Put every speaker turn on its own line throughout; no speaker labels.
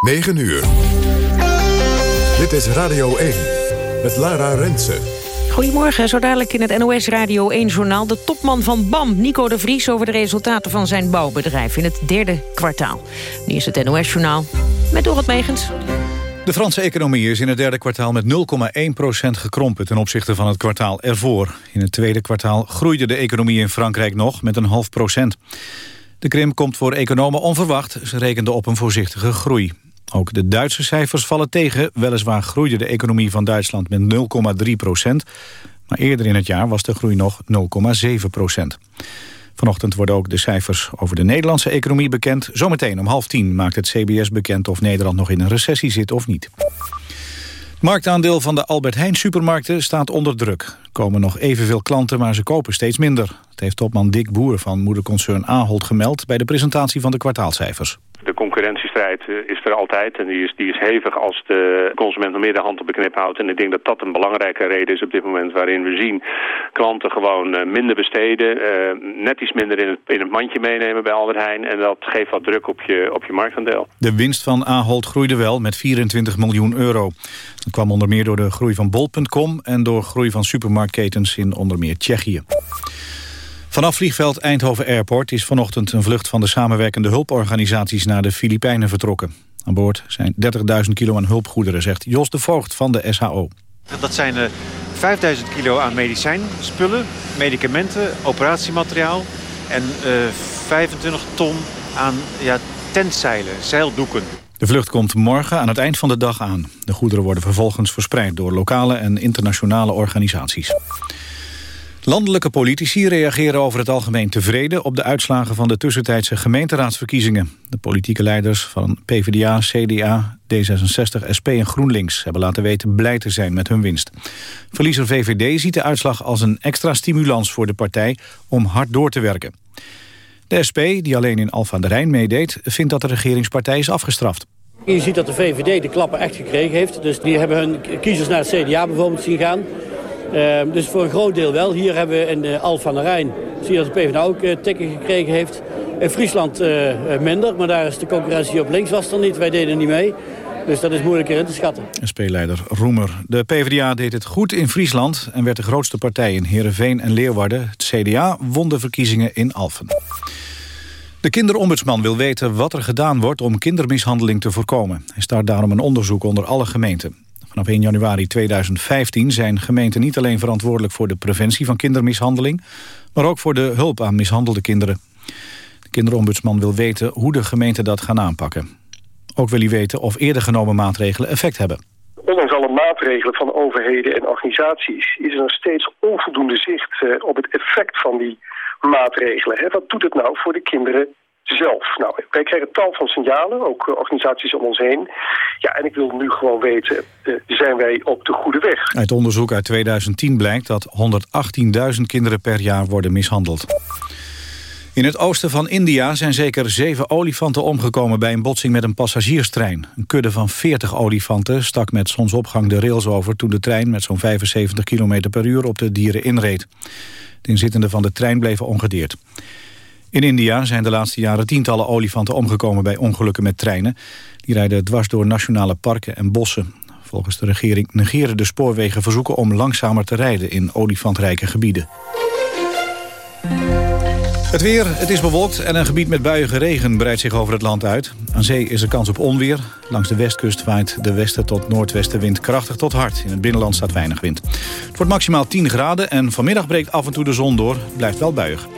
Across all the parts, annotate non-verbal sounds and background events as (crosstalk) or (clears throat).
9 uur. Dit is Radio 1 met Lara Rensen.
Goedemorgen, zo dadelijk in het NOS Radio 1-journaal... de topman van BAM, Nico de Vries... over de resultaten van zijn bouwbedrijf in het derde kwartaal. Nu is het NOS-journaal met Dorot Megens.
De Franse economie is in het derde kwartaal met 0,1% gekrompen... ten opzichte van het kwartaal ervoor. In het tweede kwartaal groeide de economie in Frankrijk nog met een half procent. De krimp komt voor economen onverwacht. Ze rekenden op een voorzichtige groei. Ook de Duitse cijfers vallen tegen. Weliswaar groeide de economie van Duitsland met 0,3 procent. Maar eerder in het jaar was de groei nog 0,7 procent. Vanochtend worden ook de cijfers over de Nederlandse economie bekend. Zometeen om half tien maakt het CBS bekend of Nederland nog in een recessie zit of niet. Het marktaandeel van de Albert Heijn supermarkten staat onder druk. Er komen nog evenveel klanten, maar ze kopen steeds minder. Dat heeft topman Dick Boer van moederconcern Ahold gemeld... bij de presentatie van de kwartaalcijfers.
De concurrentiestrijd eh, is er altijd en die is, die is hevig als de consument nog meer de hand op de knip houdt. En ik denk dat dat een belangrijke reden is op dit moment waarin we zien klanten gewoon eh, minder besteden, eh, net iets minder in het, in het mandje meenemen bij Albert Heijn. En dat geeft wat druk op je, op je marktaandeel.
De winst van Ahold groeide wel met 24 miljoen euro. Dat kwam onder meer door de groei van bol.com en door groei van supermarktketens in onder meer Tsjechië. Vanaf vliegveld Eindhoven Airport is vanochtend een vlucht van de samenwerkende hulporganisaties naar de Filipijnen vertrokken. Aan boord zijn 30.000 kilo aan hulpgoederen, zegt Jos de Voogd van de SHO.
Dat zijn uh, 5000 kilo aan medicijnspullen, medicamenten, operatiemateriaal en uh, 25 ton aan ja, tentzeilen, zeildoeken.
De vlucht komt morgen aan het eind van de dag aan. De goederen worden vervolgens verspreid door lokale en internationale organisaties. Landelijke politici reageren over het algemeen tevreden... op de uitslagen van de tussentijdse gemeenteraadsverkiezingen. De politieke leiders van PvdA, CDA, D66, SP en GroenLinks... hebben laten weten blij te zijn met hun winst. Verliezer VVD ziet de uitslag als een extra stimulans voor de partij... om hard door te werken. De SP, die alleen in Alphen aan de Rijn meedeed... vindt dat de regeringspartij is afgestraft.
Je ziet dat de VVD de klappen echt gekregen heeft. Dus die hebben hun kiezers naar het CDA bijvoorbeeld zien gaan... Uh, dus voor een groot deel wel. Hier hebben we in uh, Alphen aan de Rijn, zie je dat de PvdA ook uh, tikken gekregen heeft. In Friesland uh, minder, maar daar is de concurrentie op links was er niet. Wij deden niet mee. Dus dat is moeilijker in te schatten.
SP-leider Roemer. De PvdA deed het goed in Friesland en werd de grootste partij in Heerenveen en Leeuwarden. Het CDA won de verkiezingen in Alphen. De kinderombudsman wil weten wat er gedaan wordt om kindermishandeling te voorkomen. Hij start daarom een onderzoek onder alle gemeenten. Vanaf 1 januari 2015 zijn gemeenten niet alleen verantwoordelijk voor de preventie van kindermishandeling, maar ook voor de hulp aan mishandelde kinderen. De kinderombudsman wil weten hoe de gemeenten dat gaan aanpakken. Ook wil hij weten of eerder genomen maatregelen effect hebben.
Ondanks alle maatregelen van overheden en organisaties is er nog steeds onvoldoende zicht eh, op het effect van die maatregelen. Wat doet het nou voor de kinderen zelf. Nou, wij krijgen tal van signalen, ook eh, organisaties om ons heen. Ja, en ik wil nu gewoon weten, uh, zijn wij op de goede weg?
Uit onderzoek uit 2010 blijkt dat 118.000 kinderen per jaar worden mishandeld. In het oosten van India zijn zeker zeven olifanten omgekomen... bij een botsing met een passagierstrein. Een kudde van 40 olifanten stak met zonsopgang de rails over... toen de trein met zo'n 75 km per uur op de dieren inreed. De inzittenden van de trein bleven ongedeerd. In India zijn de laatste jaren tientallen olifanten omgekomen bij ongelukken met treinen. Die rijden dwars door nationale parken en bossen. Volgens de regering negeren de spoorwegen verzoeken om langzamer te rijden in olifantrijke gebieden. Het weer, het is bewolkt en een gebied met buiige regen breidt zich over het land uit. Aan zee is er kans op onweer. Langs de westkust waait de westen tot noordwestenwind krachtig tot hard. In het binnenland staat weinig wind. Het wordt maximaal 10 graden en vanmiddag breekt af en toe de zon door. blijft wel buiig.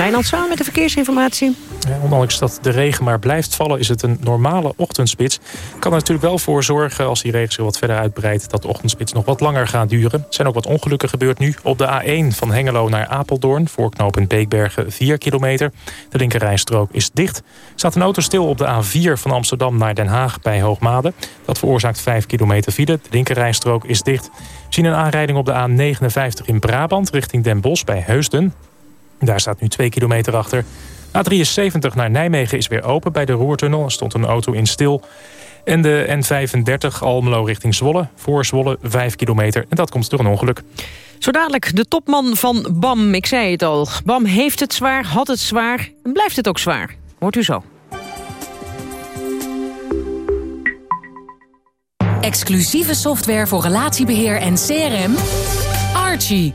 Wijnand samen met de verkeersinformatie.
Ja, ondanks dat de regen maar blijft vallen, is het een normale ochtendspits. Kan er natuurlijk wel voor zorgen, als die regen zich wat verder uitbreidt... dat de ochtendspits nog wat langer gaat duren. Er zijn ook wat ongelukken gebeurd nu. Op de A1 van Hengelo naar Apeldoorn, voorknopend Beekbergen 4 kilometer. De linkerrijstrook is dicht. Staat een auto stil op de A4 van Amsterdam naar Den Haag bij Hoogmade. Dat veroorzaakt 5 kilometer file. De linkerrijstrook is dicht. We zien een aanrijding op de A59 in Brabant richting Den Bosch bij Heusden. Daar staat nu 2 kilometer achter. A73 naar Nijmegen is weer open bij de Roertunnel. Er stond een auto in stil. En de N35 Almelo richting Zwolle. Voor Zwolle 5 kilometer. En dat komt door een ongeluk.
Zo dadelijk de topman van BAM. Ik zei het al. BAM heeft het zwaar, had het zwaar en blijft het ook zwaar. Hoort u zo.
Exclusieve software voor relatiebeheer en CRM. Archie.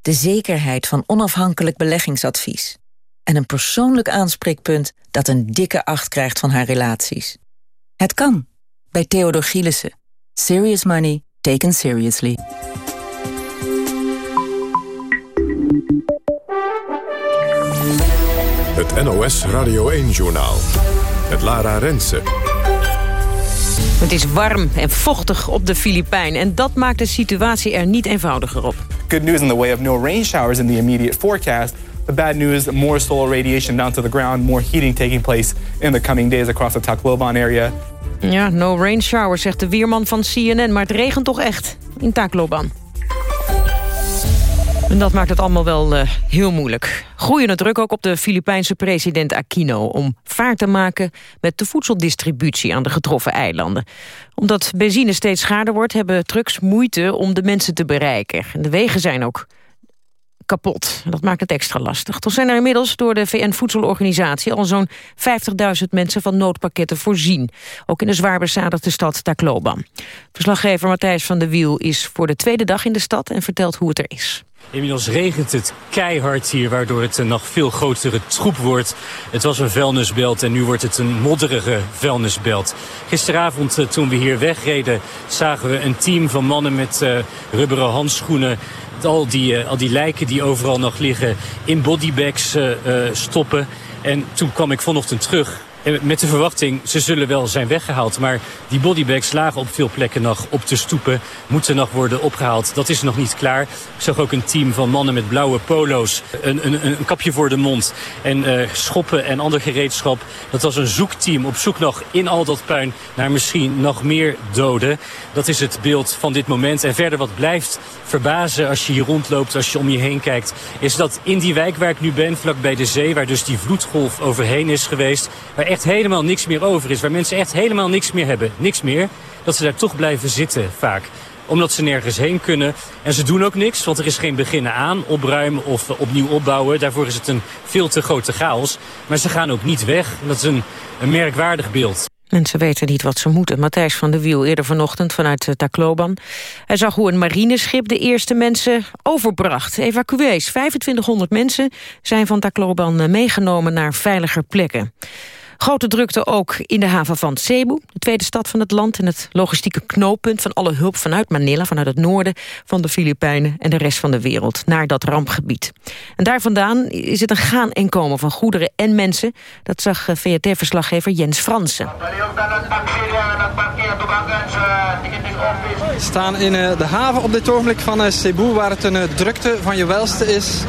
De zekerheid van onafhankelijk beleggingsadvies. En een persoonlijk aanspreekpunt dat een dikke acht krijgt van haar relaties. Het kan. Bij Theodor Gielissen. Serious money taken seriously.
Het NOS Radio 1-journaal. Het Lara Rensen.
Het is warm en vochtig op de Filipijnen en dat maakt de situatie er niet eenvoudiger op.
Good news in the way of no rain showers in the immediate forecast. The bad news, more solar radiation down to the ground, more heating taking place in the coming days across the Tacloban area.
Ja, no rain showers, zegt de weerman van CNN, maar het regent toch echt in Tacloban. En dat maakt het allemaal wel uh, heel moeilijk. Groeiende druk ook op de Filipijnse president Aquino... om vaart te maken met de voedseldistributie aan de getroffen eilanden. Omdat benzine steeds schaarder wordt... hebben trucks moeite om de mensen te bereiken. En de wegen zijn ook kapot. Dat maakt het extra lastig. Toch zijn er inmiddels door de VN-voedselorganisatie... al zo'n 50.000 mensen van noodpakketten voorzien. Ook in de zwaar bezadigde stad Tacloban. Verslaggever Matthijs van der Wiel is voor de tweede dag in de stad... en vertelt hoe het er is.
Inmiddels regent het keihard hier, waardoor het een nog veel grotere troep wordt. Het was een vuilnisbelt en nu wordt het een modderige vuilnisbelt. Gisteravond, eh, toen we hier wegreden, zagen we een team van mannen met uh, rubberen handschoenen... Al die, uh, al die lijken die overal nog liggen in bodybags stoppen. En toen kwam ik vanochtend terug met de verwachting, ze zullen wel zijn weggehaald. Maar die bodybags lagen op veel plekken nog op de stoepen. Moeten nog worden opgehaald. Dat is nog niet klaar. Ik zag ook een team van mannen met blauwe polo's. Een, een, een kapje voor de mond. En uh, schoppen en ander gereedschap. Dat was een zoekteam op zoek nog in al dat puin... naar misschien nog meer doden. Dat is het beeld van dit moment. En verder wat blijft verbazen als je hier rondloopt, als je om je heen kijkt... is dat in die wijk waar ik nu ben, vlak bij de zee... waar dus die vloedgolf overheen is geweest... waar echt helemaal niks meer over is, waar mensen echt helemaal niks meer hebben, niks meer... dat ze daar toch blijven zitten vaak omdat ze nergens heen kunnen. En ze doen ook niks, want er is geen beginnen aan, opruimen of opnieuw opbouwen. Daarvoor is het een veel te grote chaos. Maar ze gaan ook niet weg. Dat is een, een merkwaardig beeld.
Mensen weten niet wat ze moeten. Matthijs van der Wiel eerder vanochtend vanuit Tacloban. Hij zag hoe een marineschip de eerste mensen overbracht. Evacuees. 2500 mensen zijn van Tacloban meegenomen naar veiliger plekken. Grote drukte ook in de haven van Cebu, de tweede stad van het land... en het logistieke knooppunt van alle hulp vanuit Manila... vanuit het noorden van de Filipijnen en de rest van de wereld... naar dat rampgebied. En daar vandaan is het een gaan en komen van goederen en mensen. Dat zag eh, VRT-verslaggever Jens Fransen.
We staan in eh, de haven op dit ogenblik van eh, Cebu... waar het een drukte van je welste is...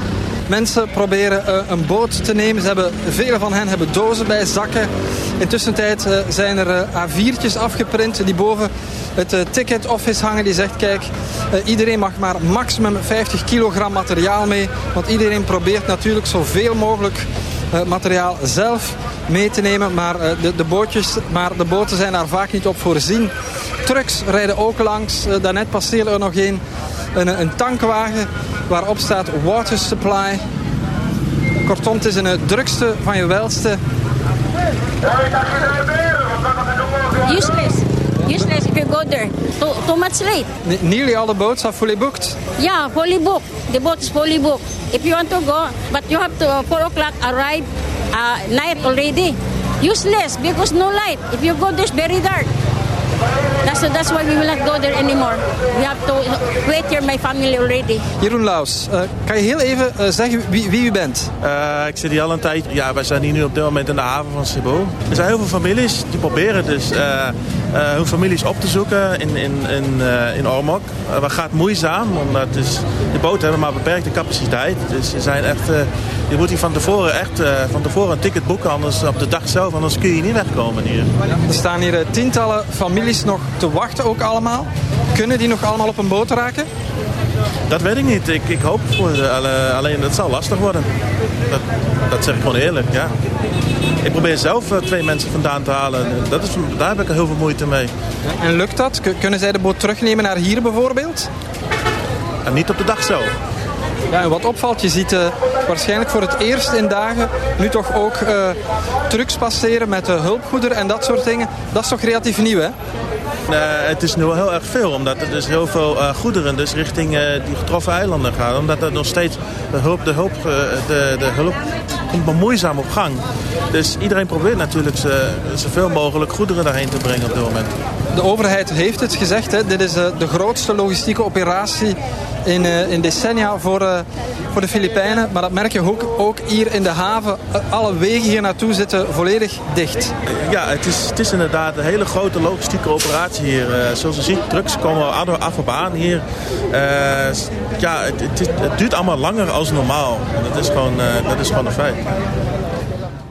Mensen proberen uh, een boot te nemen. Ze hebben, vele van hen hebben dozen bij, zakken. Intussen tijd uh, zijn er uh, A4'tjes afgeprint die boven het ticket office hangen. Die zegt, kijk, iedereen mag maar maximum 50 kilogram materiaal mee. Want iedereen probeert natuurlijk zoveel mogelijk materiaal zelf mee te nemen. Maar, de, de, bootjes, maar de boten zijn daar vaak niet op voorzien. Trucks rijden ook langs. daarnet passeerde er nog een, een, een tankwagen waarop staat water supply. Kortom, het is een drukste van je welste.
Useless. Useless if you go there. Too, too much late.
Nearly all the boats are fully booked.
Yeah, fully booked. The boat is fully booked. If you want to go, but you have to uh, 4 o'clock arrive uh, night already. Useless because no light. If you go, there's very dark. That's, that's why we will not go there anymore. We have to wait here, my family already.
Jeroen Laus, uh, kan je heel even uh, zeggen wie, wie, u bent?
Uh, ik zit hier al een tijd. Ja, wij zijn hier nu op dit moment in de haven van Cebu. Er zijn heel veel families die proberen dus hun families op te zoeken in, in, in, in Ormok. dat gaat moeizaam, omdat dus, de boten hebben maar beperkte capaciteit. Dus ze zijn echt, je moet hier van tevoren echt van tevoren een ticket boeken, anders op de dag zelf, anders kun je niet wegkomen hier.
Er staan hier tientallen families nog te wachten ook allemaal. Kunnen die nog allemaal op een boot raken?
Dat weet ik niet. Ik, ik hoop voor alleen het zal lastig worden. Dat, dat zeg ik gewoon eerlijk, ja. Ik probeer zelf eh, twee mensen vandaan te halen. Dat is, daar heb ik heel veel moeite mee.
En lukt dat? Kunnen zij de boot terugnemen naar hier bijvoorbeeld?
En niet op de dag zelf.
Ja, en wat opvalt, je ziet uh, waarschijnlijk voor het eerst in dagen nu toch ook uh, trucks passeren met uh, hulpgoederen en dat soort dingen. Dat is toch relatief nieuw, hè?
Het is nu wel heel erg veel, omdat er dus heel veel goederen dus richting die getroffen eilanden gaan. Omdat er nog steeds de hulp, de hulp, de, de hulp komt maar op gang. Dus iedereen probeert natuurlijk zoveel mogelijk goederen daarheen te brengen op dit moment.
De overheid heeft het gezegd, hè? dit is de grootste logistieke operatie in, uh, in decennia voor, uh, voor de Filipijnen. Maar dat merk je ook, ook hier in de haven. Alle wegen hier naartoe zitten volledig dicht.
Ja, het is, het is inderdaad een hele grote logistieke operatie hier. Uh, zoals je ziet, trucks komen af op aan hier. ja, het, het, het, duurt allemaal langer als normaal. En dat is gewoon, dat is gewoon een feit.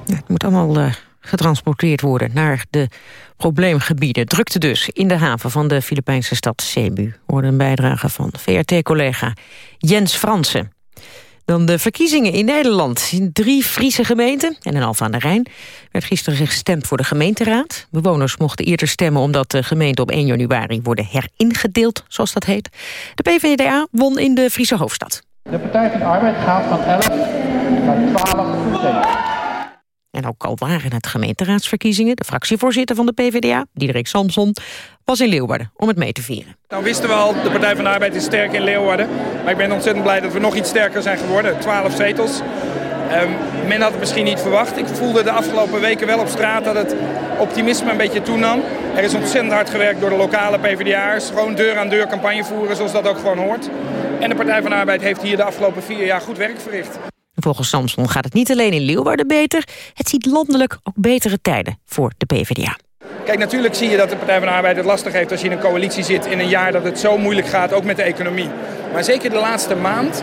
het moet allemaal getransporteerd worden naar de probleemgebieden. Drukte dus in de haven van de Filipijnse stad Cebu. Hoorde een bijdrage van VRT-collega Jens Fransen. Dan de verkiezingen in Nederland. In drie Friese gemeenten en in Alphen aan de Rijn... werd gisteren gestemd voor de gemeenteraad. Bewoners mochten eerder stemmen omdat de gemeenten op 1 januari worden heringedeeld, zoals dat heet. De PvdA won in de Friese hoofdstad.
De Partij van Arbeid gaat van 11 naar 12 zetels.
En ook al waren het gemeenteraadsverkiezingen... de fractievoorzitter van de PvdA, Diederik Samson, was in Leeuwarden om het mee te vieren.
Nou wisten we al, de Partij van de Arbeid is sterk in Leeuwarden. Maar ik ben ontzettend blij dat we nog iets sterker zijn geworden. 12 zetels. Um, men had het misschien niet verwacht. Ik voelde de afgelopen weken wel op straat dat het optimisme een beetje toenam. Er is ontzettend hard gewerkt door de lokale PvdA'ers. Gewoon deur-aan-deur -deur campagne voeren zoals dat ook gewoon hoort. En de Partij van de Arbeid heeft hier de afgelopen vier jaar goed werk verricht.
Volgens Samson gaat het niet alleen in Leeuwarden beter... het ziet landelijk ook betere tijden voor de PvdA.
Kijk, natuurlijk zie je dat de Partij van de Arbeid het lastig heeft... als je in een coalitie zit in een jaar dat het zo moeilijk gaat, ook met de economie. Maar zeker de laatste maand,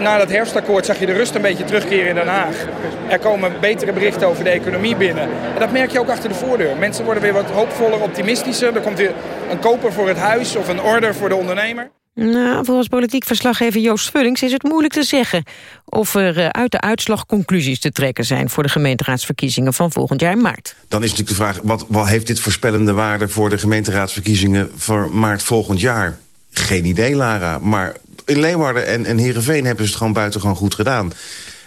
na dat herfstakkoord... zag je de rust een beetje terugkeren in Den Haag. Er komen betere berichten over de economie binnen. En dat merk je ook achter de voordeur. Mensen worden weer wat hoopvoller, optimistischer. Er komt weer een koper voor het huis of een order voor de ondernemer.
Nou, volgens politiek verslaggever Joost Vullings is het moeilijk te zeggen... of er eh, uit de uitslag conclusies te trekken zijn... voor de gemeenteraadsverkiezingen van volgend jaar maart.
Dan is natuurlijk de vraag, wat, wat heeft dit voorspellende waarde... voor de gemeenteraadsverkiezingen voor maart volgend jaar? Geen idee, Lara. Maar in Leeuwarden en, en Heerenveen hebben ze het gewoon buitengewoon goed gedaan.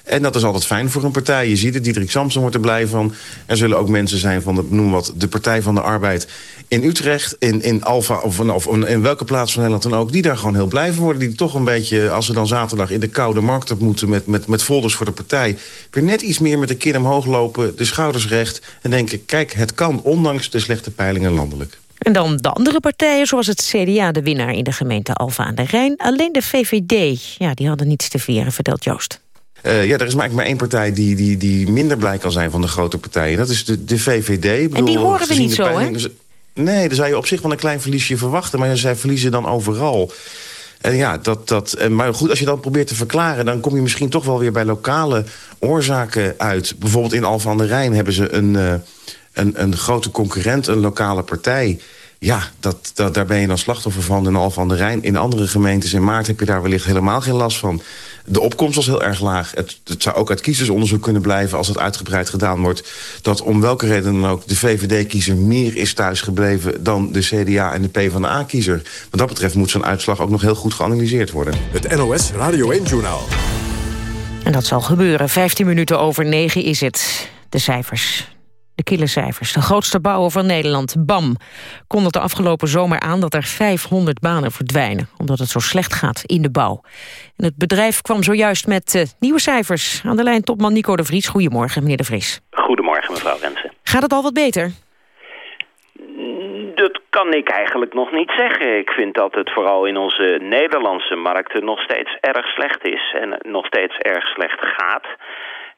En dat is altijd fijn voor een partij. Je ziet het, Diederik Samson wordt er blij van. Er zullen ook mensen zijn van, de, noem wat, de Partij van de Arbeid in Utrecht, in, in Alfa of, of in welke plaats van Nederland dan ook... die daar gewoon heel blij van worden. Die toch een beetje, als ze dan zaterdag in de koude markt op moeten... met, met, met folders voor de partij, weer net iets meer met de kin omhoog lopen... de schouders recht en denken, kijk, het kan, ondanks de slechte peilingen landelijk.
En dan de andere partijen, zoals het CDA, de winnaar in de gemeente Alfa aan de Rijn. Alleen de VVD, ja, die hadden niets te vieren, vertelt Joost.
Uh, ja, er is maar één partij die, die, die minder blij kan zijn van de grote partijen. Dat is de, de VVD.
en die horen we niet zo, hè?
Nee, dan zou je op zich wel een klein verliesje verwachten... maar zij verliezen dan overal. En ja, dat, dat, maar goed, als je dat probeert te verklaren... dan kom je misschien toch wel weer bij lokale oorzaken uit. Bijvoorbeeld in Alphen aan de Rijn hebben ze een, uh, een, een grote concurrent, een lokale partij... Ja, dat, dat, daar ben je dan slachtoffer van in Alphen aan de Rijn. In andere gemeentes in maart heb je daar wellicht helemaal geen last van. De opkomst was heel erg laag. Het, het, zou ook uit kiezersonderzoek kunnen blijven als het uitgebreid gedaan wordt. Dat om welke reden dan ook de VVD-kiezer meer is thuisgebleven dan de CDA en de PvdA-kiezer. Wat dat betreft moet zo'n uitslag ook nog heel goed geanalyseerd worden.
Het NOS Radio 1-journaal.
En dat zal gebeuren. 15 minuten over 9 is het. De cijfers. De killercijfers. De grootste bouwer van Nederland, BAM, kondigt de afgelopen zomer aan dat er 500 banen verdwijnen, omdat het zo slecht gaat in de bouw. En het bedrijf kwam zojuist met uh, nieuwe cijfers. Aan de lijn topman Nico de Vries. Goedemorgen, meneer de Vries.
Goedemorgen, mevrouw Rensen.
Gaat het al wat beter?
Dat
kan ik eigenlijk nog niet zeggen. Ik vind dat het vooral in onze Nederlandse markten nog steeds erg slecht is. En nog steeds erg slecht gaat.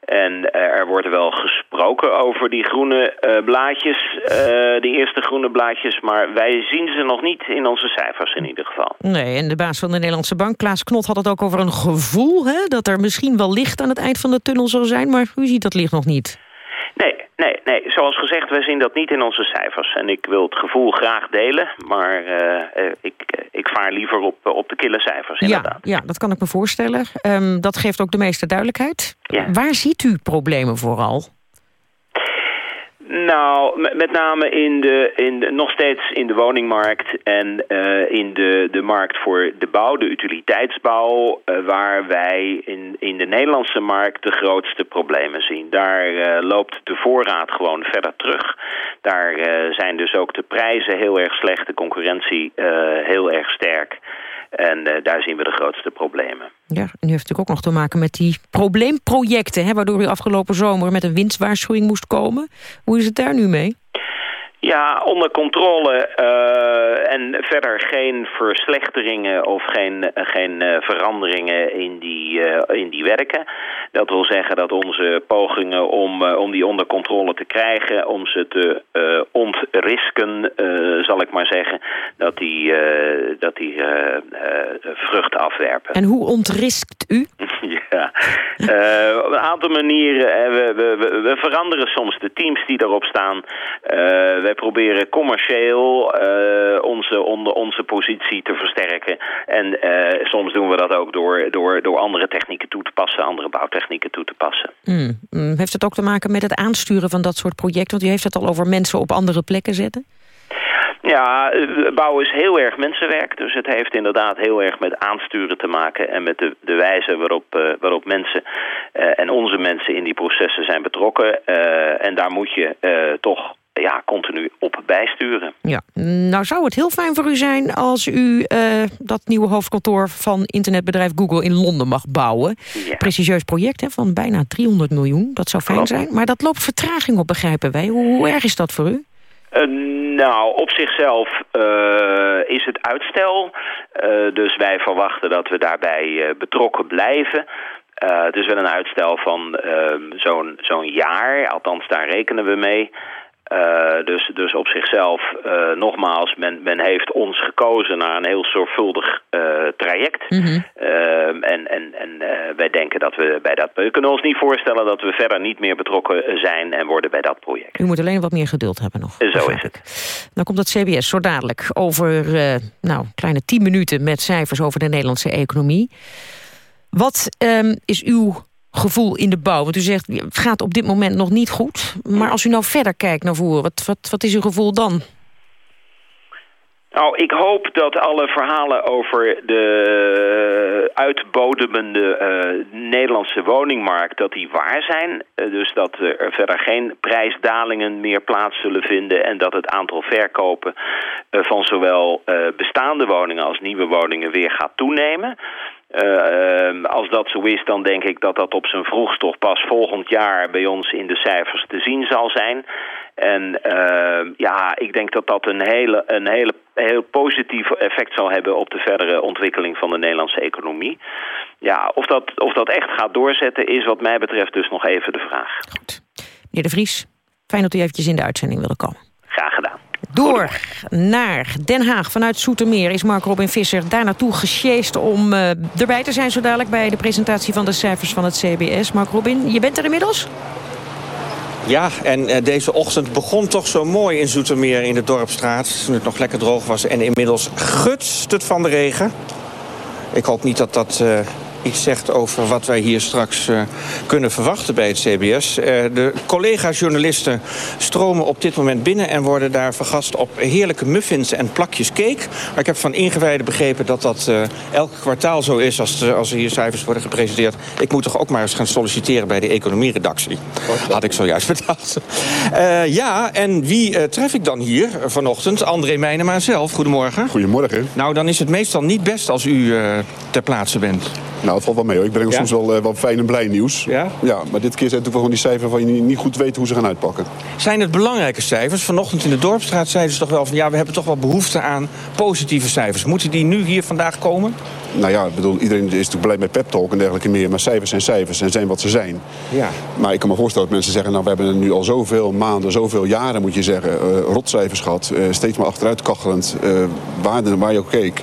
En eh, er wordt wel gesproken over die groene uh, blaadjes, uh, die eerste groene blaadjes... maar wij zien ze nog niet in onze cijfers in ieder geval.
Nee, en de baas van de Nederlandse Bank, Klaas Knot, had het ook over een gevoel... Hè, dat er misschien wel licht aan het eind van de tunnel zou zijn... maar u ziet dat licht nog niet.
Nee, nee, nee. Zoals gezegd, wij zien dat niet in onze cijfers. En ik wil het gevoel graag delen, maar uh, ik, ik vaar liever op, op de kille cijfers inderdaad.
Ja, ja dat kan ik me voorstellen. Um, dat geeft ook de meeste duidelijkheid.
Ja.
Waar ziet u problemen vooral?
Nou, met name in de, in de, nog steeds in de woningmarkt en uh, in de, de markt voor de bouw, de utiliteitsbouw, uh, waar wij in, in de Nederlandse markt de grootste problemen zien. Daar uh, loopt de voorraad gewoon verder terug. Daar zijn dus ook de prijzen heel erg slecht, de concurrentie heel erg sterk. En uh, daar zien we de grootste problemen.
Ja, en u heeft natuurlijk ook nog te maken met die probleemprojecten... Hè, waardoor u afgelopen zomer met een winstwaarschuwing moest komen. Hoe is het daar nu mee?
Ja, onder controle uh, en verder geen verslechteringen of geen, geen uh, veranderingen in die, uh, in die werken. Dat wil zeggen dat onze pogingen om, om die onder controle te krijgen, om ze te ontrisken, zal ik maar zeggen, dat die, dat die vrucht afwerpen.
En hoe ontriskt u? (laughs)
ja, op een aantal manieren. We, we, we, we, veranderen soms de teams die daarop staan. Wij proberen commercieel uh, onze, onder, onze positie te versterken. En uh, soms doen we dat ook door, door, door andere technieken toe te passen, andere bouwtechnieken toe te passen.
Mm. Heeft het ook te maken met het aansturen van dat soort projecten? Want u heeft het al over mensen op andere plekken zetten?
Ja, bouwen is heel erg mensenwerk. Dus het heeft inderdaad heel erg met aansturen te maken... en met de, de wijze waarop, uh, waarop mensen uh, en onze mensen in die processen zijn betrokken. Uh, en daar moet je toch ja, continu op bijsturen.
Ja, nou zou het heel fijn voor u zijn als u uh, dat nieuwe hoofdkantoor van internetbedrijf Google in Londen mag bouwen.
Ja.
Prestigieus project hè, van bijna 300 miljoen, dat zou fijn zijn. Maar dat loopt vertraging op, begrijpen wij. Hoe, hoe erg is dat voor u?
Uh, nou, op zichzelf uh, is het uitstel. Dus wij verwachten dat we daarbij betrokken blijven. het is wel een uitstel van zo'n zo'n jaar, althans daar rekenen we mee. Uh, dus, dus op zichzelf, uh, nogmaals, men, men heeft ons gekozen naar een heel zorgvuldig uh, traject.
Mm -hmm.
en en, en wij denken dat we bij dat... We kunnen ons niet voorstellen dat we verder niet meer betrokken zijn en worden bij dat project.
U moet alleen wat meer geduld hebben nog.
Zo is het.
Dan komt het CBS zo dadelijk over nou, kleine tien minuten met cijfers over de Nederlandse economie. Wat um, is uw gevoel in de bouw? Want u zegt, het gaat op dit moment nog niet goed. Maar als u nou verder kijkt naar voren, wat, wat, wat is uw gevoel dan?
Nou, ik hoop dat alle verhalen over de uitbodemende uh, Nederlandse woningmarkt... dat die waar zijn. Uh, dus dat er verder geen prijsdalingen meer plaats zullen vinden... en dat het aantal verkopen uh, van zowel bestaande woningen als nieuwe woningen weer gaat toenemen... Uh, als dat zo is, dan denk ik dat dat op zijn vroegst toch pas volgend jaar bij ons in de cijfers te zien zal zijn. En uh, ja, ik denk dat dat een hele, een hele heel positief effect zal hebben op de verdere ontwikkeling van de Nederlandse economie. Ja, of dat, of dat echt gaat doorzetten is wat mij betreft dus nog even de vraag.
Goed. Meneer De Vries, fijn dat u eventjes in de uitzending wilde komen.
Graag gedaan.
Door naar Den Haag vanuit Soetermeer is Mark Robin Visser daar naartoe gesjeest om uh, erbij te zijn zo dadelijk bij de presentatie van de cijfers van het CBS. Mark Robin, je bent er inmiddels?
Ja, en uh, deze ochtend begon toch zo mooi in Zoetermeer in de Dorpstraat. Toen het nog lekker droog was en inmiddels gutst het van de regen. Ik hoop niet dat dat uh, iets zegt over wat wij hier straks uh, kunnen verwachten bij het CBS. Uh, de collega-journalisten stromen op dit moment binnen... en worden daar vergast op heerlijke muffins en plakjes cake. Maar ik heb van ingewijden begrepen dat dat uh, elk kwartaal zo is... Als, als er hier cijfers worden gepresenteerd. Ik moet toch ook maar eens gaan solliciteren bij de economieredactie. Had ik zojuist bedacht. ja, en wie tref ik dan hier vanochtend? André Meijnema zelf. Goedemorgen.
Goedemorgen.
Nou, dan is het meestal niet best als u ter plaatse bent.
Nou, het valt wel mee hoor. Ik breng
Ja?
soms wel, eh, wel fijn en blij nieuws.
Ja?
Ja, maar dit keer zijn het ook wel gewoon die cijfers waarvan je niet- niet goed weet hoe ze gaan uitpakken.
Zijn het belangrijke cijfers? Vanochtend in de Dorpstraat zeiden ze toch wel van... ja, we hebben toch wel behoefte aan positieve cijfers. Moeten die nu hier vandaag komen?
Nou ja, ik bedoel, iedereen is natuurlijk blij met pep talk en dergelijke meer. Maar cijfers zijn cijfers en zijn wat ze zijn.
Ja.
Maar ik kan me voorstellen dat mensen zeggen... nou, we hebben er nu al zoveel maanden, zoveel jaren, moet je zeggen... eh, rotcijfers gehad, eh, steeds maar achteruit kachelend. waarden waar je ook keek.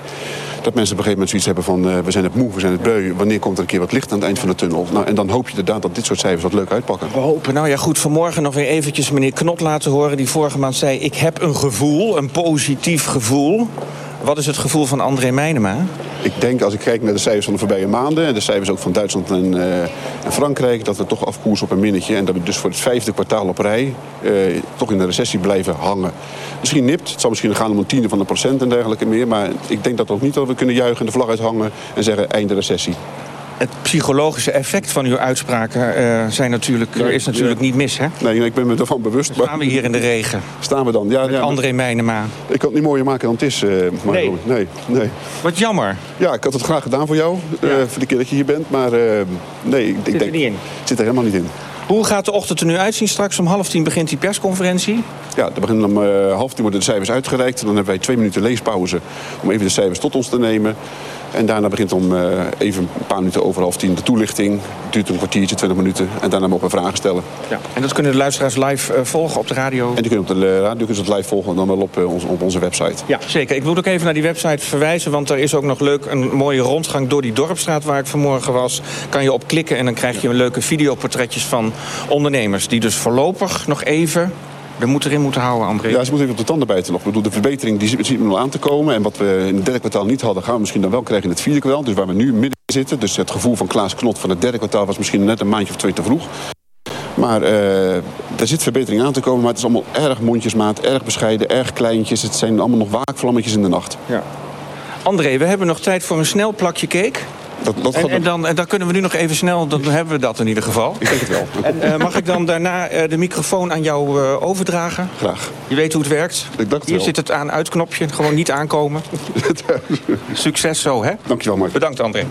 Dat mensen op een gegeven moment zoiets hebben van... eh, we zijn het moe, we zijn het beu. Wanneer komt er een keer wat licht aan het eind van de tunnel? Nou, en dan hoop je inderdaad dat dit soort cijfers wat leuk uitpakken.
We hopen. Nou ja, goed, vanmorgen nog weer eventjes meneer Knot laten horen... die vorige maand zei, ik heb een gevoel, een positief gevoel. Wat is het gevoel van André Meijnema?
Ik denk, als ik kijk naar de cijfers van de voorbije maanden... en de cijfers ook van Duitsland en, eh, Frankrijk... dat we toch afkoersen op een minnetje. En dat we dus voor het vijfde kwartaal op rij... eh, toch in de recessie blijven hangen. Misschien nipt. Het zal misschien gaan om een tiende van een procent en dergelijke meer. Maar ik denk dat ook niet dat we kunnen juichen en de vlag uithangen... en zeggen einde recessie.
Het psychologische effect van uw uitspraken eh, zijn natuurlijk,
Ja,
is natuurlijk
ja.
niet mis, hè?
Nee, nee, ik ben me ervan bewust. Maar...
Staan we hier in de regen?
Staan we dan? Ja, ja,
André Meijnema.
Ik kan het niet mooier maken dan het is, eh Marco. Nee. nee,
Wat jammer.
Ja, ik had het graag gedaan voor jou. eh, voor de keer dat je hier bent. Maar nee, ik, ik
Zit er niet in?
Zit er helemaal niet in.
Hoe gaat de ochtend er nu uitzien? Straks om half tien begint die persconferentie.
Ja, er beginnen om half tien worden de cijfers uitgereikt. Dan hebben wij twee minuten leespauze om even de cijfers tot ons te nemen. En daarna begint om eh, even een paar minuten over half tien de toelichting. Het duurt een kwartiertje, twintig minuten. En daarna mogen we vragen stellen.
Ja. En dat kunnen de luisteraars live eh, volgen op de radio?
En die kunnen op de eh, radio kunnen ze het live volgen dan wel op, ons, op onze website.
Ja, zeker. Ik moet ook even naar die website verwijzen, want er is ook nog leuk een mooie rondgang door die dorpstraat waar ik vanmorgen was. Kan je op klikken en dan krijg je leuke videoportretjes van ondernemers die dus voorlopig nog even de moed erin moeten houden, André.
Ja, ze moeten even op de tanden bijten nog. Ik bedoel, de verbetering die zie- zien we nog aan te komen. En wat we in het derde kwartaal niet hadden, gaan we misschien dan wel krijgen in het vierde kwartaal. Dus waar we nu midden zitten. Dus het gevoel van Klaas Knot van het derde kwartaal was misschien net een maandje of twee te vroeg. Maar eh, er zit verbetering aan te komen. Maar het is allemaal erg mondjesmaat, erg bescheiden, erg kleintjes. Het zijn allemaal nog waakvlammetjes in de nacht.
Ja. André, we hebben nog tijd voor een snel plakje cake.
Dat, dat
En, dan, en dan kunnen we nu nog even snel, dan hebben we dat in ieder geval.
Ik denk het wel.
En (laughs) eh, mag ik dan daarna eh, de microfoon aan jou eh, overdragen?
Graag.
Je weet hoe het werkt.
Ik
Hier
wel.
zit het aan-uitknopje. Gewoon niet aankomen. (laughs) Succes zo, hè?
Dankjewel, Mark.
Bedankt, André.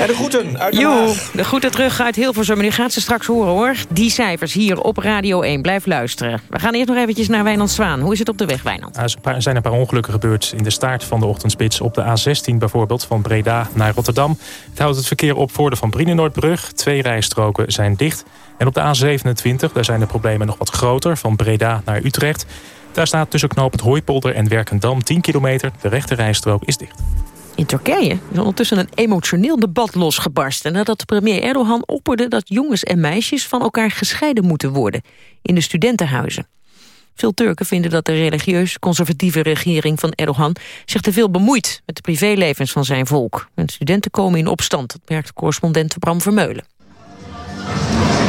En de groeten uit Haag.
de groeten terug uit Hilversum. En u gaat ze straks horen, hoor. Die cijfers hier op Radio 1. Blijf luisteren. We gaan eerst nog eventjes naar Wijnand Zwaan. Hoe is het op de weg, Wijnand?
Er zijn een paar- zijn een paar ongelukken gebeurd in de staart van de ochtendspits. Op de A16 bijvoorbeeld, van Breda naar Rotterdam. Het houdt het verkeer op voor de Van Brienenoordbrug. Twee rijstroken zijn dicht. En op de A27, daar zijn de problemen nog wat groter. Van Breda naar Utrecht. Daar staat tussen knoop het Hooipolder en Werkendam 10 kilometer. De rechte rijstrook is dicht.
In Turkije is ondertussen een emotioneel debat losgebarsten... nadat premier Erdogan opperde dat jongens en meisjes... van elkaar gescheiden moeten worden in de studentenhuizen. Veel Turken vinden dat de religieus-conservatieve regering van Erdogan... zich te veel bemoeit met de privélevens van zijn volk. En studenten komen in opstand, dat merkt correspondent Bram Vermeulen.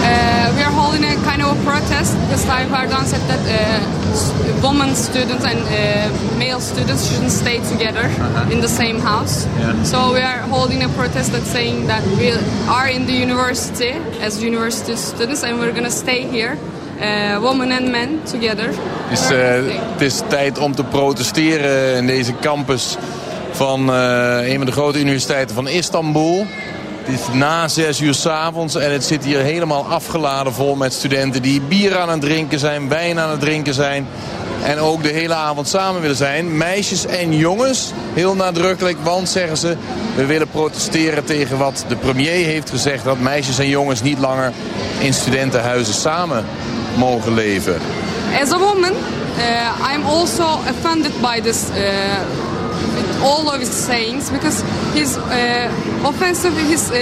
Uh, we are holding a kind of a protest because Tayyip Erdogan said that uh, women students and uh, male students shouldn't stay together in the same house.
Yeah.
So we are holding a protest that's saying that we are in the university as university students and we're gonna stay here, uh, women and men together.
Het is, eh, het is tijd om te protesteren in deze campus van eh, een van de grote universiteiten van Istanbul. Het is na zes uur s'avonds en het zit hier helemaal afgeladen vol met studenten die bier aan het drinken zijn, wijn aan het drinken zijn. En ook de hele avond samen willen zijn. Meisjes en jongens, heel nadrukkelijk, want zeggen ze... we willen protesteren tegen wat de premier heeft gezegd... dat meisjes en jongens niet langer in studentenhuizen samen mogen leven.
As a woman, uh, I'm also offended by this, uh, with all of his sayings because he's uh, offensive. He's uh,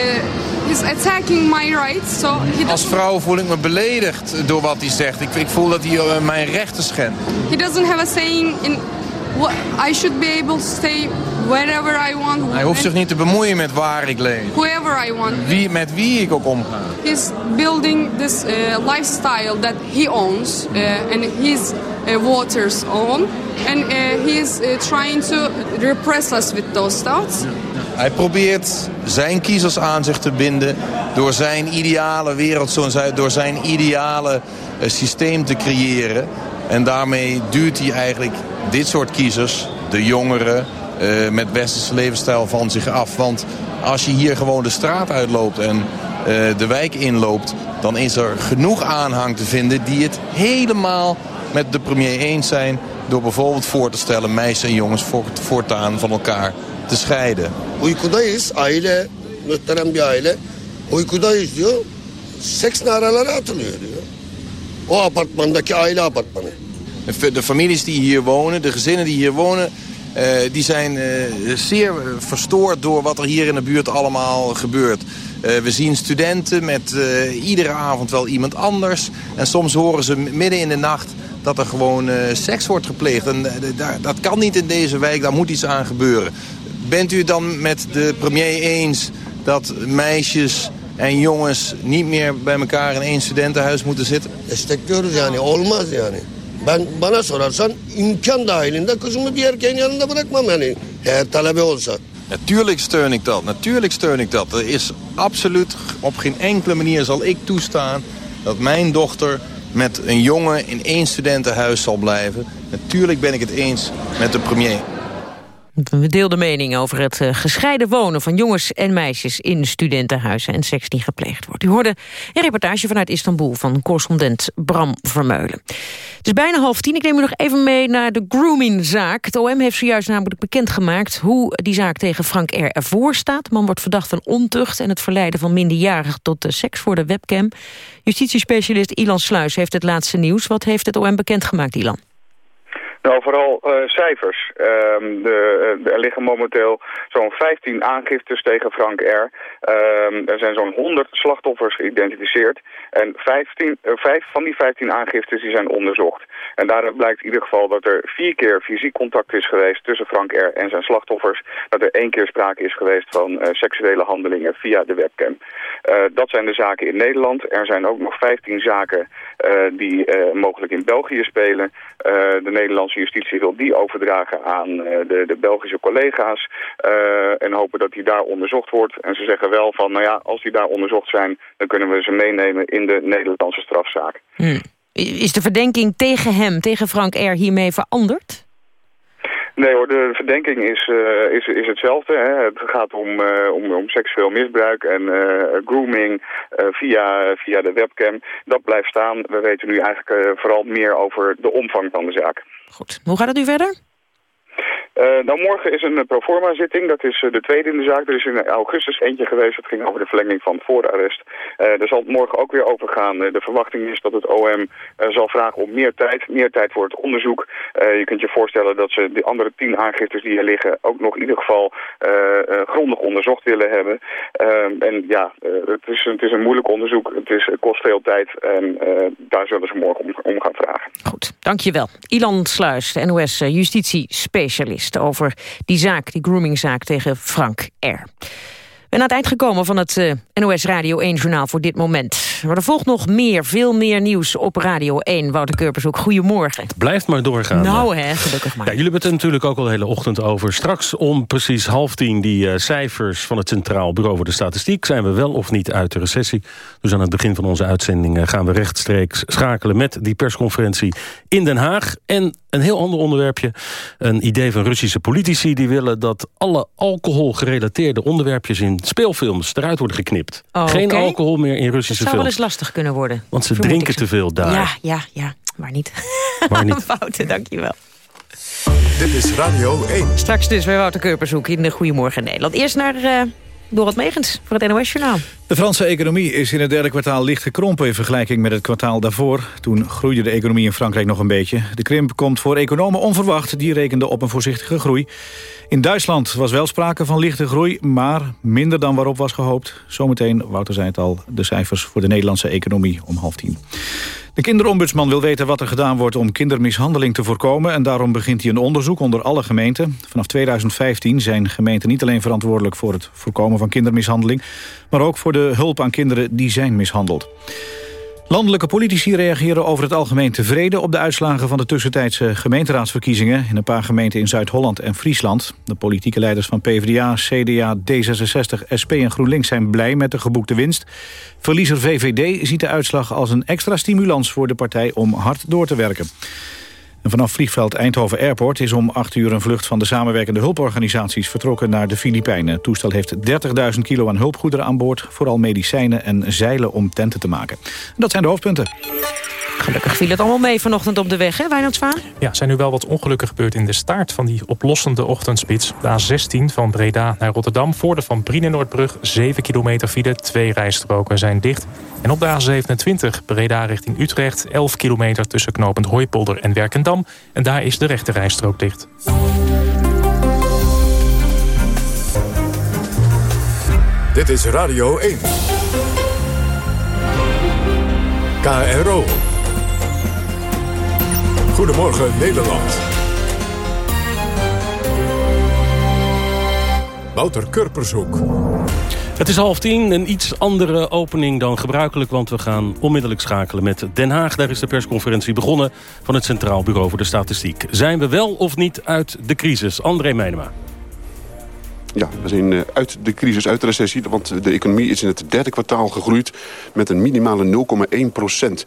he's attacking my rights. So he
Als vrouw voel ik me beledigd door wat hij zegt. Ik, ik voel dat hij eh, mijn rechten schendt.
he doesn't have a saying in. What, I should be able to stay wherever I want.
Hij hoeft zich niet te bemoeien met waar ik leef.
Whoever I want.
Wie, met wie ik ook omga.
He's building this uh, lifestyle that he owns uh, and his uh, voters own, and uh, he is uh, trying to repress us with those thoughts.
Hij probeert zijn kiezers aan zich te binden door zijn ideale wereld, door zijn ideale eh, systeem te creëren. En daarmee duwt hij eigenlijk dit soort kiezers, de jongeren, eh, met westerse levensstijl van zich af. Want als je hier gewoon de straat uitloopt en de wijk inloopt... dan is er genoeg aanhang te vinden die het helemaal met de premier eens zijn... door bijvoorbeeld voor te stellen meisjes en jongens voortaan van elkaar te scheiden.
Uykudayız, aile, muhterem bir aile. Uykudayız diyor, seks naraları atılıyor diyor. O apartmandaki aile apartmanı.
De families die hier wonen, de gezinnen die hier wonen... Uh, die zijn uh, zeer verstoord door wat er hier in de buurt allemaal gebeurt. Uh, we zien studenten met iedere avond wel iemand anders. En soms horen ze midden in de nacht dat er gewoon seks wordt gepleegd. En dat kan niet in deze wijk, daar moet iets aan gebeuren. Bent u dan met de premier eens dat meisjes en jongens niet meer bij elkaar in één studentenhuis moeten zitten?
Destekliyoruz yani olmaz yani. Ben bana sorarsan imkan dahilinde kızımı bir erkeğin yanında bırakmam yani. Eğer talebe olsa.
Natuurlijk steun ik dat, natuurlijk steun ik dat. Er is absoluut op geen enkele manier zal ik toestaan dat mijn dochter met een jongen in één studentenhuis zal blijven. Natuurlijk ben ik het eens met de premier.
We deelden mening over het uh, gescheiden wonen van jongens en meisjes in studentenhuizen en seks die gepleegd wordt. U hoorde een reportage vanuit Istanbul van correspondent Bram Vermeulen. Het is bijna half tien. Ik neem u nog even mee naar de groomingzaak. Het OM heeft zojuist namelijk bekendgemaakt hoe die zaak tegen Frank R. ervoor staat. man wordt verdacht van ontucht en het verleiden van minderjarigen tot de seks voor de webcam. Justitiespecialist Ilan Sluis heeft het laatste nieuws. Wat heeft het OM bekendgemaakt, Ilan?
Nou, vooral uh, cijfers. Um, de, uh, er liggen momenteel zo'n 15 aangiftes tegen Frank R. Um, er zijn zo'n 100 slachtoffers geïdentificeerd. En 15, uh, 5 van die 15 aangiftes die zijn onderzocht. En daaruit blijkt in ieder geval dat er vier keer fysiek contact is geweest tussen Frank R. en zijn slachtoffers. Dat er één keer sprake is geweest van seksuele handelingen via de webcam. dat zijn de zaken in Nederland. Er zijn ook nog 15 zaken die mogelijk in België spelen. de Nederlandse justitie wil die overdragen aan eh, de, de Belgische collega's. Eh, en hopen dat die daar onderzocht wordt. En ze zeggen wel van, nou ja, als die daar onderzocht zijn... dan kunnen we ze meenemen in de Nederlandse strafzaak.
Hmm. Is de verdenking tegen hem, tegen Frank R. hiermee veranderd?
Nee hoor, de verdenking is, uh, is, is hetzelfde. Hè. Het gaat om, uh, om, om seksueel misbruik en uh, grooming via, via de webcam. Dat blijft staan. We weten nu eigenlijk vooral meer over de omvang van de zaak.
Goed. Hoe gaat het nu verder?
Uh, nou, morgen is een proforma-zitting. Dat is uh, de tweede in de zaak. Er is in augustus eentje geweest. Dat ging over de verlenging van voorarrest. Daar zal het morgen ook weer over gaan. de verwachting is dat het OM zal vragen om meer tijd. Meer tijd voor het onderzoek. je kunt je voorstellen dat ze de andere tien aangiftes die er liggen... ook nog in ieder geval grondig onderzocht willen hebben. en ja, het, is, het is een moeilijk onderzoek. Het, is, kost veel tijd. En daar zullen ze morgen om, gaan vragen.
Goed, dankjewel. Ilan Sluis, de NOS Justitie specialist over die zaak, die groomingzaak tegen Frank R. En aan het eind gekomen van het uh, eh, NOS Radio 1-journaal voor dit moment. Maar er volgt nog meer, veel meer nieuws op Radio 1. Wouter Keupers ook, goedemorgen.
Het blijft maar doorgaan.
Nou hè, gelukkig maar.
Ja, jullie hebben het natuurlijk ook al de hele ochtend over. Straks om precies half tien die uh, cijfers van het Centraal Bureau voor de Statistiek. Zijn we wel of niet uit de recessie? Dus aan het begin van onze uitzending gaan we rechtstreeks schakelen... met die persconferentie in Den Haag. En een heel ander onderwerpje. Een idee van Russische politici die willen dat alle alcoholgerelateerde onderwerpjes in speelfilms eruit worden geknipt.
Oh,
Geen alcohol meer in Russische films.
Dat zou wel eens lastig kunnen worden.
Want ze drinken te veel daar.
Ja, ja, ja. Maar niet.
Maar niet. (laughs)
Fouten, dankjewel.
Dit is Radio 1.
Straks dus bij Wouter Keurpershoek in de Goedemorgen Nederland. Eerst naar... Uh... Dorot Megens voor het NOS-journaal.
De Franse economie is in het derde kwartaal licht gekrompen... in vergelijking met het kwartaal daarvoor. Toen groeide de economie in Frankrijk nog een beetje. De krimp komt voor economen onverwacht. Die rekenden op een voorzichtige groei. In Duitsland was wel sprake van lichte groei... maar minder dan waarop was gehoopt. Zometeen, Wouter zei het al, de cijfers voor de Nederlandse economie om half tien. De kinderombudsman wil weten wat er gedaan wordt om kindermishandeling te voorkomen... en daarom begint hij een onderzoek onder alle gemeenten. Vanaf 2015 zijn gemeenten niet alleen verantwoordelijk voor het voorkomen van kindermishandeling... maar ook voor de hulp aan kinderen die zijn mishandeld. Landelijke politici reageren over het algemeen tevreden op de uitslagen van de tussentijdse gemeenteraadsverkiezingen in een paar gemeenten in Zuid-Holland en Friesland. De politieke leiders van PvdA, CDA, D66, SP en GroenLinks zijn blij met de geboekte winst. Verliezer VVD ziet de uitslag als een extra stimulans voor de partij om hard door te werken.
Vanaf vliegveld Eindhoven Airport is om 8 uur een vlucht van de samenwerkende hulporganisaties vertrokken naar de Filipijnen. Het toestel heeft 30.000 kilo aan hulpgoederen aan boord, vooral medicijnen en zeilen om tenten te maken. Dat zijn de hoofdpunten.
Gelukkig viel het allemaal mee vanochtend op de weg, hè, Wijnand Zwaan?
Ja, er zijn nu wel wat ongelukken gebeurd in de staart van die oplossende ochtendspits. De A16 van Breda naar Rotterdam voor de Van Brienenoordbrug 7 kilometer file. Twee rijstroken zijn dicht. En op de A27 Breda richting Utrecht 11 kilometer tussen knopend Hooipolder en Werkendam. En daar is de rechte rijstrook dicht.
Dit is Radio 1. KRO. Goedemorgen Nederland. Wouter Kurpershoek.
Het is half tien, een iets andere opening dan gebruikelijk... want we gaan onmiddellijk schakelen met Den Haag. Daar is de persconferentie begonnen van het Centraal Bureau voor de Statistiek. Zijn we wel of niet uit de crisis? André Meijnema.
Ja, we zijn eh, uit de crisis, uit de recessie. Want de economie is in het derde kwartaal gegroeid met een minimale 0,1 procent.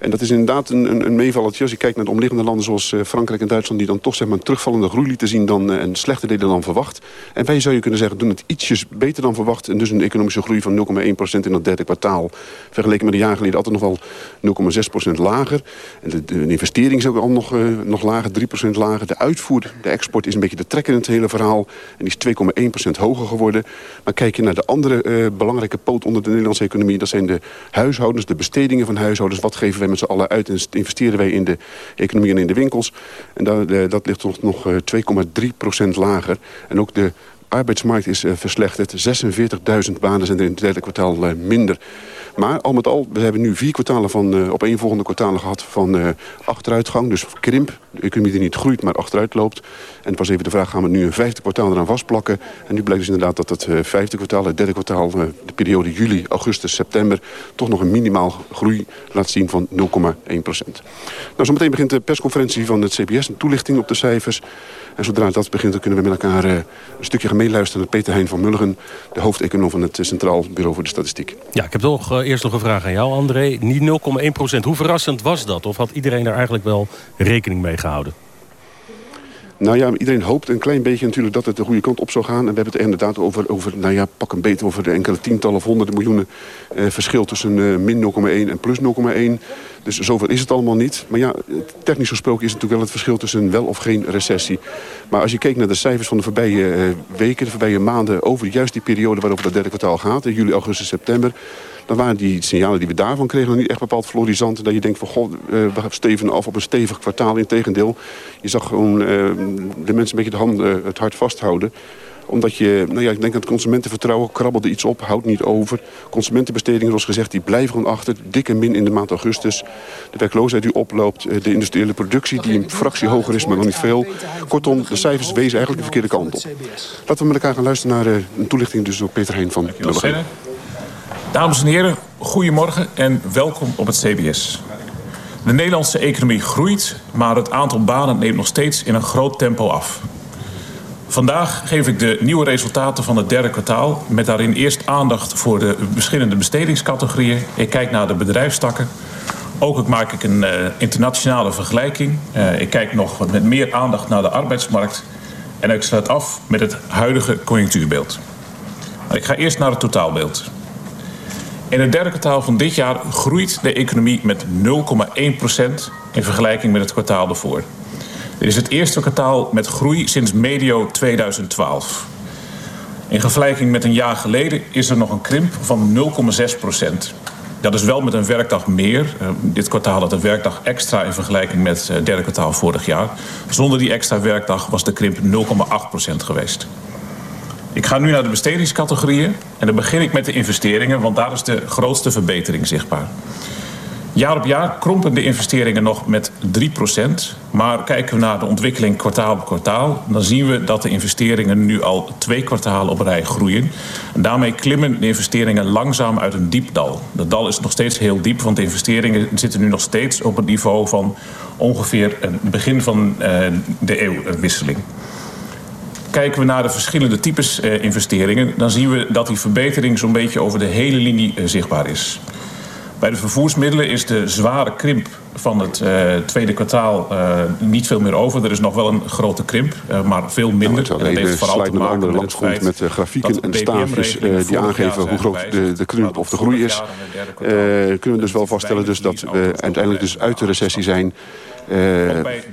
En dat is inderdaad een, een, een. Als je kijkt naar de omliggende landen zoals eh, Frankrijk en Duitsland... die dan toch zeg maar, een terugvallende groei lieten zien dan, uh, en slechter deden dan verwacht. En wij zou je kunnen zeggen, doen het ietsjes beter dan verwacht. En dus een economische groei van 0,1% in dat derde kwartaal. Vergeleken met een jaar geleden altijd nog wel 0,6% lager. En de, investering is ook al nog, uh, nog lager, 3% lager. De uitvoer, de export is een beetje de trekker in het hele verhaal. En die is 2,1% hoger geworden. Maar kijk je naar de andere belangrijke poot onder de Nederlandse economie... dat zijn de huishoudens, de bestedingen van huishoudens. Wat geven wij met z'n allen uit en investeren wij in de economie en in de winkels. En dat, dat ligt toch nog 2,3% lager. En ook de arbeidsmarkt is uh, verslechterd. 46.000 banen zijn er in het derde kwartaal minder. Maar al met al, we hebben nu vier kwartalen van, uh, op één volgende kwartalen gehad van achteruitgang. Dus krimp, de economie die niet groeit, maar achteruit loopt. En het was even de vraag, gaan we nu een vijfde kwartaal eraan vastplakken? En nu blijkt dus inderdaad dat het vijfde kwartaal, het derde kwartaal... de periode juli, augustus, september... toch nog een minimaal groei laat zien van 0,1 procent. Nou, zometeen begint de persconferentie van het CBS... een toelichting op de cijfers. En zodra dat begint, dan kunnen we met elkaar een stukje gaan meeluisteren... naar Peter Hein van Mulligen, de hoofdeconoom van het Centraal Bureau voor de Statistiek.
Ja, ik heb toch eerst nog een vraag aan jou, André. Niet 0,1 procent. Hoe verrassend was dat? Of had iedereen daar eigenlijk wel rekening mee gehouden?
Nou ja, iedereen hoopt een klein beetje natuurlijk dat het de goede kant op zou gaan. En we hebben het er inderdaad over, over nou ja, pak een beter over de enkele tientallen of honderden miljoenen eh, verschil tussen eh, min 0,1 en plus 0,1. Dus zoveel is het allemaal niet. Maar ja, technisch gesproken is het natuurlijk wel het verschil tussen wel of geen recessie. Maar als je kijkt naar de cijfers van de voorbije uh, weken, de voorbije maanden... over juist die periode waarover het derde kwartaal gaat, in juli, augustus, september dan waren die signalen die we daarvan kregen nog niet echt bepaald florisant. Dat je denkt van, goh, we stevenen af op een stevig kwartaal. Integendeel, je zag gewoon uh, de mensen een beetje de handen, het hart vasthouden omdat je, nou ja, ik denk dat het consumentenvertrouwen krabbelde iets op, houdt niet over. Consumentenbestedingen, zoals gezegd, die blijven gewoon achter. Dikke min in de maand augustus. De werkloosheid die oploopt, de industriële productie die een fractie hoger is, maar nog niet veel. Kortom, de cijfers wezen eigenlijk de verkeerde kant op. Laten we met elkaar gaan luisteren naar een toelichting dus door Peter Heen van Mulligen.
Dames en heren, goedemorgen en welkom op het CBS. De Nederlandse economie groeit, maar het aantal banen neemt nog steeds in een groot tempo af. Vandaag geef ik de nieuwe resultaten van het derde kwartaal... met daarin eerst aandacht voor de verschillende bestedingscategorieën. Ik kijk naar de bedrijfstakken. Ook maak ik een uh, internationale vergelijking. Uh, ik kijk nog met meer aandacht naar de arbeidsmarkt. En ik sluit af met het huidige conjunctuurbeeld. Maar ik ga eerst naar het totaalbeeld. In het derde kwartaal van dit jaar groeit de economie met 0,1% in vergelijking met het kwartaal ervoor. Dit is het eerste kwartaal met groei sinds medio 2012. In vergelijking met een jaar geleden is er nog een krimp van 0,6% Dat is wel met een werkdag meer. Uh, dit kwartaal had een werkdag extra in vergelijking met het uh, derde kwartaal vorig jaar. Zonder die extra werkdag was de krimp 0,8% geweest. Ik ga nu naar de bestedingscategorieën. En dan begin ik met de investeringen, want daar is de grootste verbetering zichtbaar. Jaar op jaar krompen de investeringen nog met 3% Maar kijken we naar de ontwikkeling kwartaal op kwartaal... dan zien we dat de investeringen nu al twee kwartalen op rij groeien. En daarmee klimmen de investeringen langzaam uit een diep dal. Dat dal is nog steeds heel diep, want de investeringen zitten nu nog steeds... op het niveau van ongeveer het begin van de eeuwwisseling. Kijken we naar de verschillende types investeringen... dan zien we dat die verbetering zo'n beetje over de hele linie zichtbaar is. Bij de vervoersmiddelen is de zware krimp van het uh, tweede kwartaal uh, niet veel meer over. Er is nog wel een grote krimp, maar veel minder.
Nou, dat heeft vooral te maken met het feit met grafieken en staafjes die aangeven hoe groot de, de krimp of de groei is. kunnen we dus wel vaststellen dus dat we uiteindelijk dus uit de recessie zijn... Uh,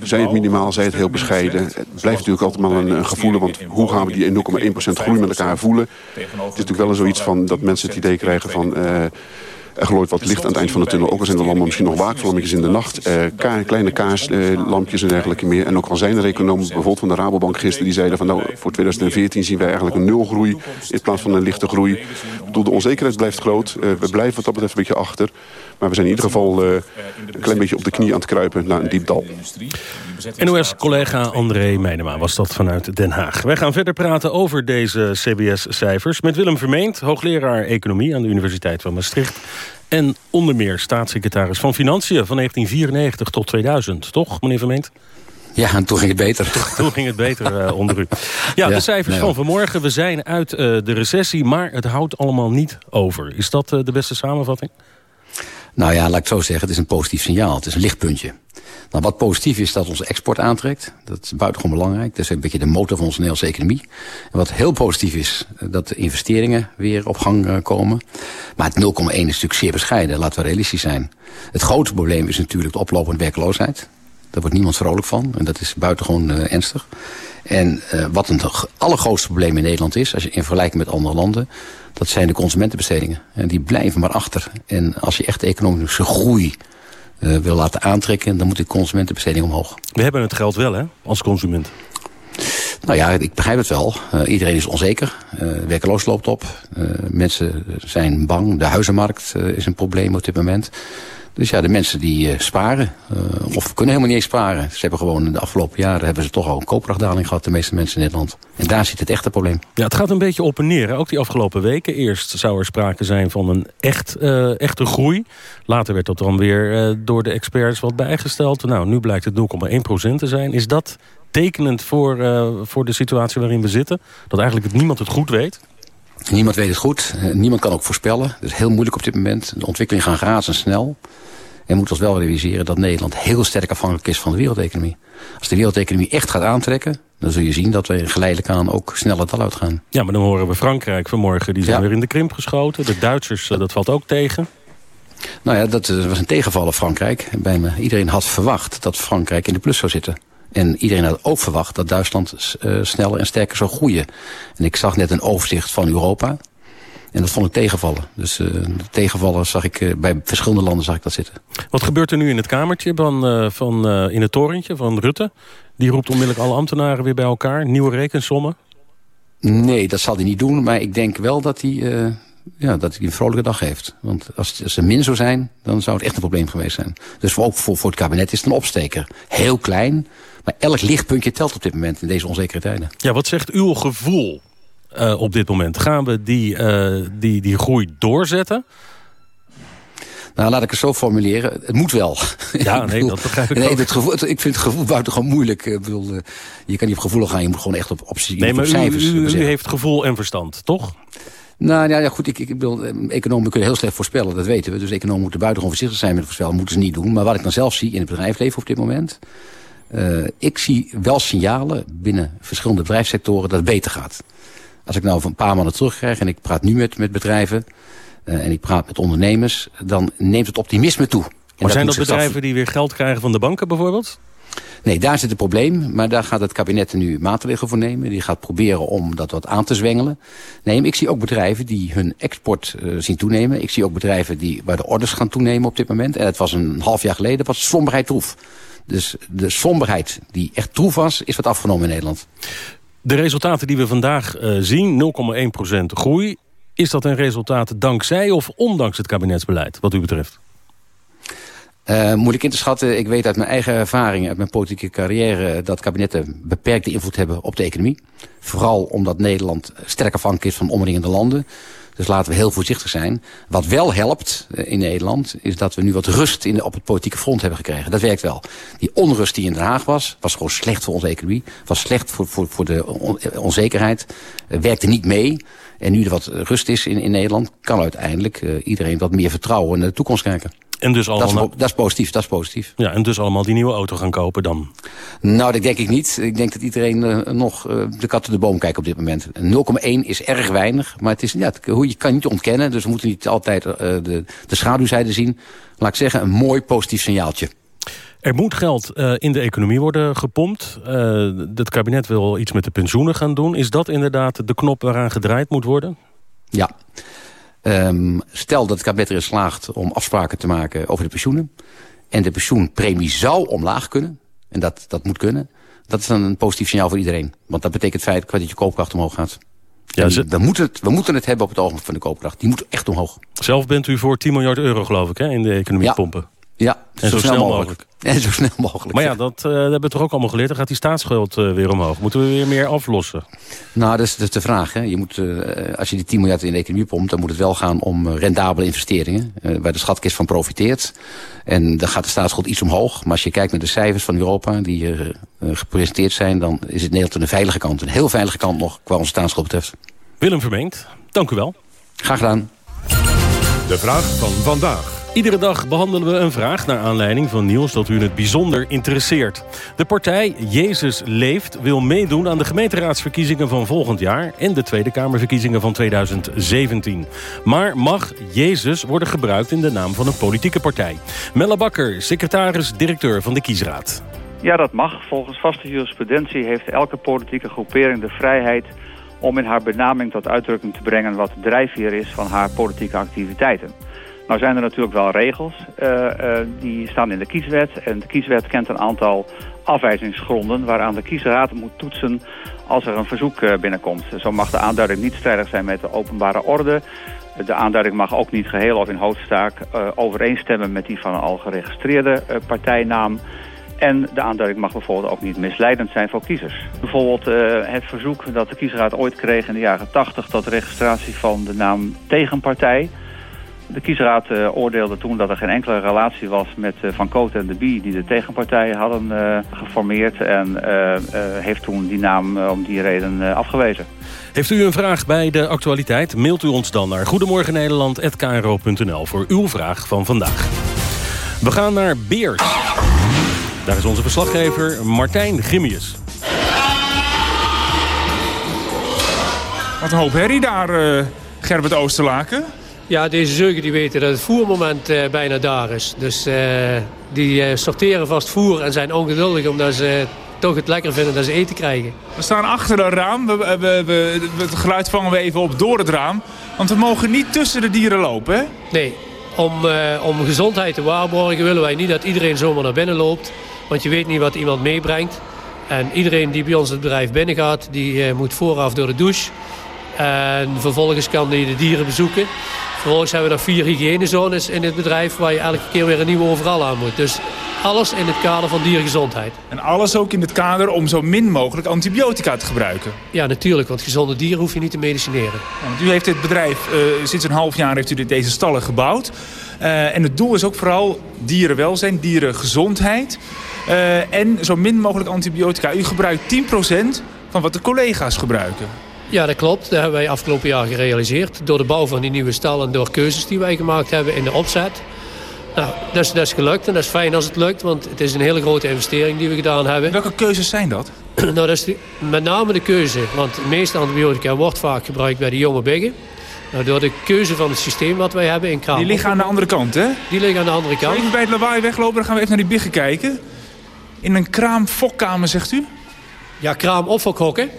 zij het minimaal, zij het heel bescheiden. Het blijft natuurlijk altijd maar een, een gevoel, want hoe gaan we die 0,1% groei met elkaar voelen? Het is natuurlijk wel zoiets van dat mensen het idee krijgen van... Er glooit wat licht aan het eind van de tunnel. Ook al zijn de lampen misschien nog waakvlammetjes in de nacht. Ka kleine kaaslampjes en dergelijke meer. En ook al zijn er economen, bijvoorbeeld van de Rabobank gisteren... die zeiden van nou, voor 2014 zien wij eigenlijk een nulgroei... in plaats van een lichte groei. Ik bedoel, de onzekerheid blijft groot. Uh, we blijven wat dat betreft een beetje achter. Maar we zijn in ieder geval uh, een klein beetje op de knie aan het kruipen naar een diep dal.
NOS-collega André Meijnema was dat vanuit Den Haag. Wij gaan verder praten over deze CBS-cijfers... met Willem Vermeend, hoogleraar Economie aan de Universiteit van Maastricht... en onder meer staatssecretaris van Financiën van 1994 tot 2000. Toch, meneer Vermeend?
Ja, en toen ging het beter.
Toen, ging het beter uh, onder u. Ja, de cijfers van vanmorgen. We zijn uit uh, de recessie, maar het houdt allemaal niet over. Is dat uh, de beste samenvatting?
Nou ja, laat ik zo zeggen, het is een positief signaal. Het is een lichtpuntje. Nou, wat positief is dat onze export aantrekt. Dat is buitengewoon belangrijk. Dat is een beetje de motor van onze Nederlandse economie. En wat heel positief is, dat de investeringen weer op gang uh, komen. Maar het 0,1 is natuurlijk zeer bescheiden. Laten we realistisch zijn. Het grote probleem is natuurlijk de oplopende werkloosheid. Daar wordt niemand vrolijk van. En dat is buitengewoon uh, ernstig. En uh, wat een allergrootste probleem in Nederland is, als je in vergelijking met andere landen, dat zijn de consumentenbestedingen. En die blijven maar achter. En als je echt de economische groei uh, wil laten aantrekken, dan moet de consumentenbesteding omhoog.
We hebben het geld wel, hè, als consument.
Nou ja, ik begrijp het wel. Uh, iedereen is onzeker. Uh, werkeloos loopt op. mensen zijn bang. De huizenmarkt is een probleem op dit moment. Dus ja, de mensen die uh, sparen, uh, of kunnen helemaal niet eens sparen. Ze hebben gewoon in de afgelopen jaren hebben ze toch al een koopkrachtdaling gehad, de meeste mensen in Nederland. En daar zit het echte probleem.
Ja, het gaat een beetje op en neer. Hè? Ook die afgelopen weken. Eerst zou er sprake zijn van een echt, uh, echte groei. Later werd dat dan weer door de experts wat bijgesteld. Nou, nu blijkt het 0,1% te zijn. Is dat tekenend voor, voor de situatie waarin we zitten? Dat eigenlijk niemand het goed weet?
Niemand weet het goed. Niemand kan ook voorspellen. Het is heel moeilijk op dit moment. De ontwikkelingen gaan razendsnel. En we moeten ons wel realiseren dat Nederland heel sterk afhankelijk is van de wereldeconomie. Als de wereldeconomie echt gaat aantrekken, dan zul je zien dat we geleidelijk aan ook sneller dal uitgaan.
Ja, maar dan horen we Frankrijk vanmorgen, die zijn ja. weer in de krimp geschoten. De Duitsers, dat valt ook tegen.
Nou ja, dat was een tegenvaller Frankrijk. Bij me. Iedereen had verwacht dat Frankrijk in de plus zou zitten. En iedereen had ook verwacht dat Duitsland uh, sneller en sterker zou groeien. En ik zag net een overzicht van Europa. En dat vond ik tegenvallen. Dus uh, tegenvallen zag ik uh, bij verschillende landen zag ik dat zitten.
Wat gebeurt er nu in het kamertje van, uh, van in het torentje van Rutte? Die roept onmiddellijk alle ambtenaren weer bij elkaar. Nieuwe rekensommen?
Nee, dat zal hij niet doen. Maar ik denk wel dat hij, ja, dat hij een vrolijke dag heeft. Want als, als er min zou zijn, dan zou het echt een probleem geweest zijn. Dus ook voor, voor het kabinet is het een opsteker. Heel klein, maar elk lichtpuntje telt op dit moment in deze onzekere tijden.
Ja, wat zegt uw gevoel uh, op dit moment? Gaan we die, uh, die, die groei doorzetten?
Nou, laat ik het zo formuleren. Het moet wel.
Ja, (laughs) nee, dat begrijp ik
nee,
ook.
Het gevoel, het, ik vind het gevoel buitengewoon moeilijk. Ik bedoel, uh, je kan niet op gevoel gaan, je moet gewoon echt op, op,
nee, maar
op cijfers
u, u, u heeft gevoel en verstand, toch?
Nou ja, ja goed, ik, ik bedoel, economen kunnen heel slecht voorspellen, dat weten we. Dus economen moeten buitengewoon voorzichtig zijn met het voorspellen, moeten ze niet doen. Maar wat ik dan zelf zie in het bedrijfsleven op dit moment... Uh, ik zie wel signalen binnen verschillende bedrijfssectoren dat het beter gaat. Als ik nou van een paar maanden terugkrijg en ik praat nu met, met bedrijven... Uh, en ik praat met ondernemers, dan neemt het optimisme toe. En
maar zijn dat bedrijven die weer geld krijgen van de banken bijvoorbeeld?
Nee, daar zit het probleem. Maar daar gaat het kabinet er nu maatregelen voor nemen. Die gaat proberen om dat wat aan te zwengelen. Nee, ik zie ook bedrijven die hun export uh, zien toenemen. Ik zie ook bedrijven die, waar de orders gaan toenemen op dit moment. En het was een half jaar geleden, was somberheid troef. Dus de somberheid die echt troef was, is wat afgenomen in Nederland.
De resultaten die we vandaag uh, zien, 0,1% groei... is dat een resultaat dankzij of ondanks het kabinetsbeleid, wat u betreft?
Uh, moeilijk in te schatten. Ik weet uit mijn eigen ervaring, uit mijn politieke carrière... dat kabinetten beperkte invloed hebben op de economie. Vooral omdat Nederland sterk afhankelijk is van omringende landen. Dus laten we heel voorzichtig zijn. Wat wel helpt eh, in Nederland is dat we nu wat rust in de, op het politieke front hebben gekregen. Dat werkt wel. Die onrust die in Den Haag was, was gewoon slecht voor onze economie. Was slecht voor, voor, voor de onzekerheid. werkte niet mee. En nu er wat rust is in, in Nederland, kan uiteindelijk iedereen wat meer vertrouwen naar de toekomst kijken.
En dus allemaal...
dat, is, dat is positief, dat is positief.
Ja, en dus allemaal die nieuwe auto gaan kopen dan?
Nou, dat denk ik niet. Ik denk dat iedereen uh, nog uh, de kat de boom kijkt op dit moment. 0,1 is erg weinig, maar het is, ja, het, je kan niet ontkennen. Dus we moeten niet altijd uh, de, de schaduwzijde zien. Laat ik zeggen, een mooi positief signaaltje.
Er moet geld in de economie worden gepompt. Het kabinet wil iets met de pensioenen gaan doen. Is dat inderdaad de knop waaraan gedraaid moet worden?
Ja. Um, stel dat het kabinet erin slaagt om afspraken te maken over de pensioenen... en de pensioenpremie zou omlaag kunnen, en dat, dat moet kunnen... dat is dan een positief signaal voor iedereen. Want dat betekent het feit dat je koopkracht omhoog gaat. Ja, ze... we, moeten het, we moeten het hebben op het ogenblik van de koopkracht. Die moet echt omhoog.
Zelf bent u voor 10 miljard euro, geloof ik, hè, in de economie
ja.
pompen.
Ja,
en zo, snel, mogelijk.
En zo snel mogelijk.
Maar ja, dat, uh, hebben we toch ook allemaal geleerd. Dan gaat die staatsschuld uh, weer omhoog. Moeten we weer meer aflossen?
Nou, dat is, dat is de vraag. Hè. Je moet, uh, als je die 10 miljard in de economie pompt... dan moet het wel gaan om rendabele investeringen. waar de schatkist van profiteert. En dan gaat de staatsschuld iets omhoog. Maar als je kijkt naar de cijfers van Europa... die gepresenteerd zijn... dan is het Nederland aan de veilige kant. Een heel veilige kant nog, qua onze staatsschuld betreft.
Willem Vermengd, dank u wel.
Graag gedaan.
De vraag van vandaag.
Iedere dag behandelen we een vraag naar aanleiding van nieuws dat u het bijzonder interesseert. De partij Jezus Leeft wil meedoen aan de gemeenteraadsverkiezingen van volgend jaar... en de Tweede Kamerverkiezingen van 2017. Maar mag Jezus worden gebruikt in de naam van een politieke partij? Melle Bakker, secretaris-directeur van de Kiesraad.
Ja, dat mag. Volgens vaste jurisprudentie heeft elke politieke groepering de vrijheid om in haar benaming tot uitdrukking te brengen wat de drijfveer is van haar politieke activiteiten. Nou zijn er natuurlijk wel regels, uh, uh, die staan in de kieswet. En de kieswet kent een aantal afwijzingsgronden waaraan de kiesraad moet toetsen als er een verzoek uh, binnenkomt. Zo mag de aanduiding niet strijdig zijn met de openbare orde. De aanduiding mag ook niet geheel of in hoofdzaak overeenstemmen met die van een al geregistreerde partijnaam. En de aanduiding mag bijvoorbeeld ook niet misleidend zijn voor kiezers. Bijvoorbeeld het verzoek dat de kiesraad ooit kreeg in de jaren 80 tot registratie van de naam tegenpartij. De kiesraad uh, oordeelde toen dat er geen enkele relatie was met uh, Van Koten en de Bie die de tegenpartijen hadden uh, geformeerd en heeft toen die naam om die reden afgewezen.
Heeft u een vraag bij de actualiteit? Mailt u ons dan naar goedemorgennederland.kro.nl voor uw vraag van vandaag. We gaan naar Beers. Daar is onze verslaggever Martijn Grimmius.
Wat een hoop herrie daar, Gerbert Oosterlaken.
Ja, deze zeugen die weten dat het voermoment uh, bijna daar is. Dus uh, die uh, sorteren vast voer en zijn ongeduldig omdat ze toch het lekker vinden dat ze eten krijgen.
We staan achter een raam. We, we, we, het geluid vangen we even op door het raam. Want we mogen niet tussen de dieren lopen, hè?
Nee. Om, om gezondheid te waarborgen willen wij niet dat iedereen zomaar naar binnen loopt. Want je weet niet wat iemand meebrengt. En iedereen die bij ons het bedrijf binnengaat, die moet vooraf door de douche. En vervolgens kan hij de dieren bezoeken. Vervolgens hebben we nog vier hygiënezones in het bedrijf... waar je elke keer weer een nieuwe overal aan moet. Dus alles in het kader van diergezondheid.
En alles ook in het kader om zo min mogelijk antibiotica te gebruiken?
Ja, natuurlijk, want gezonde dieren hoef je niet te medicineren.
Ja, want u heeft dit bedrijf, uh, sinds een half jaar heeft u dit, deze stallen gebouwd. Uh, en het doel is ook vooral dierenwelzijn, dierengezondheid... Uh, en zo min mogelijk antibiotica. U gebruikt 10% van wat de collega's gebruiken.
Ja, dat klopt. Dat hebben wij afgelopen jaar gerealiseerd. Door de bouw van die nieuwe stal en door keuzes die wij gemaakt hebben in de opzet. Nou, dat is, dat is gelukt en dat is fijn als het lukt, want het is een hele grote investering die we gedaan hebben.
Welke keuzes zijn dat? (clears throat)
nou, dat is met name de keuze, want de meeste antibiotica wordt vaak gebruikt bij de jonge biggen. Nou, door de keuze van het systeem wat wij hebben in kraam.
Die liggen aan de andere kant, hè?
Die liggen aan de andere kant.
Even bij het lawaai weglopen, dan gaan we even naar die biggen kijken. In een kraamfokkamer, zegt u?
Ja, kraam of fokhokken.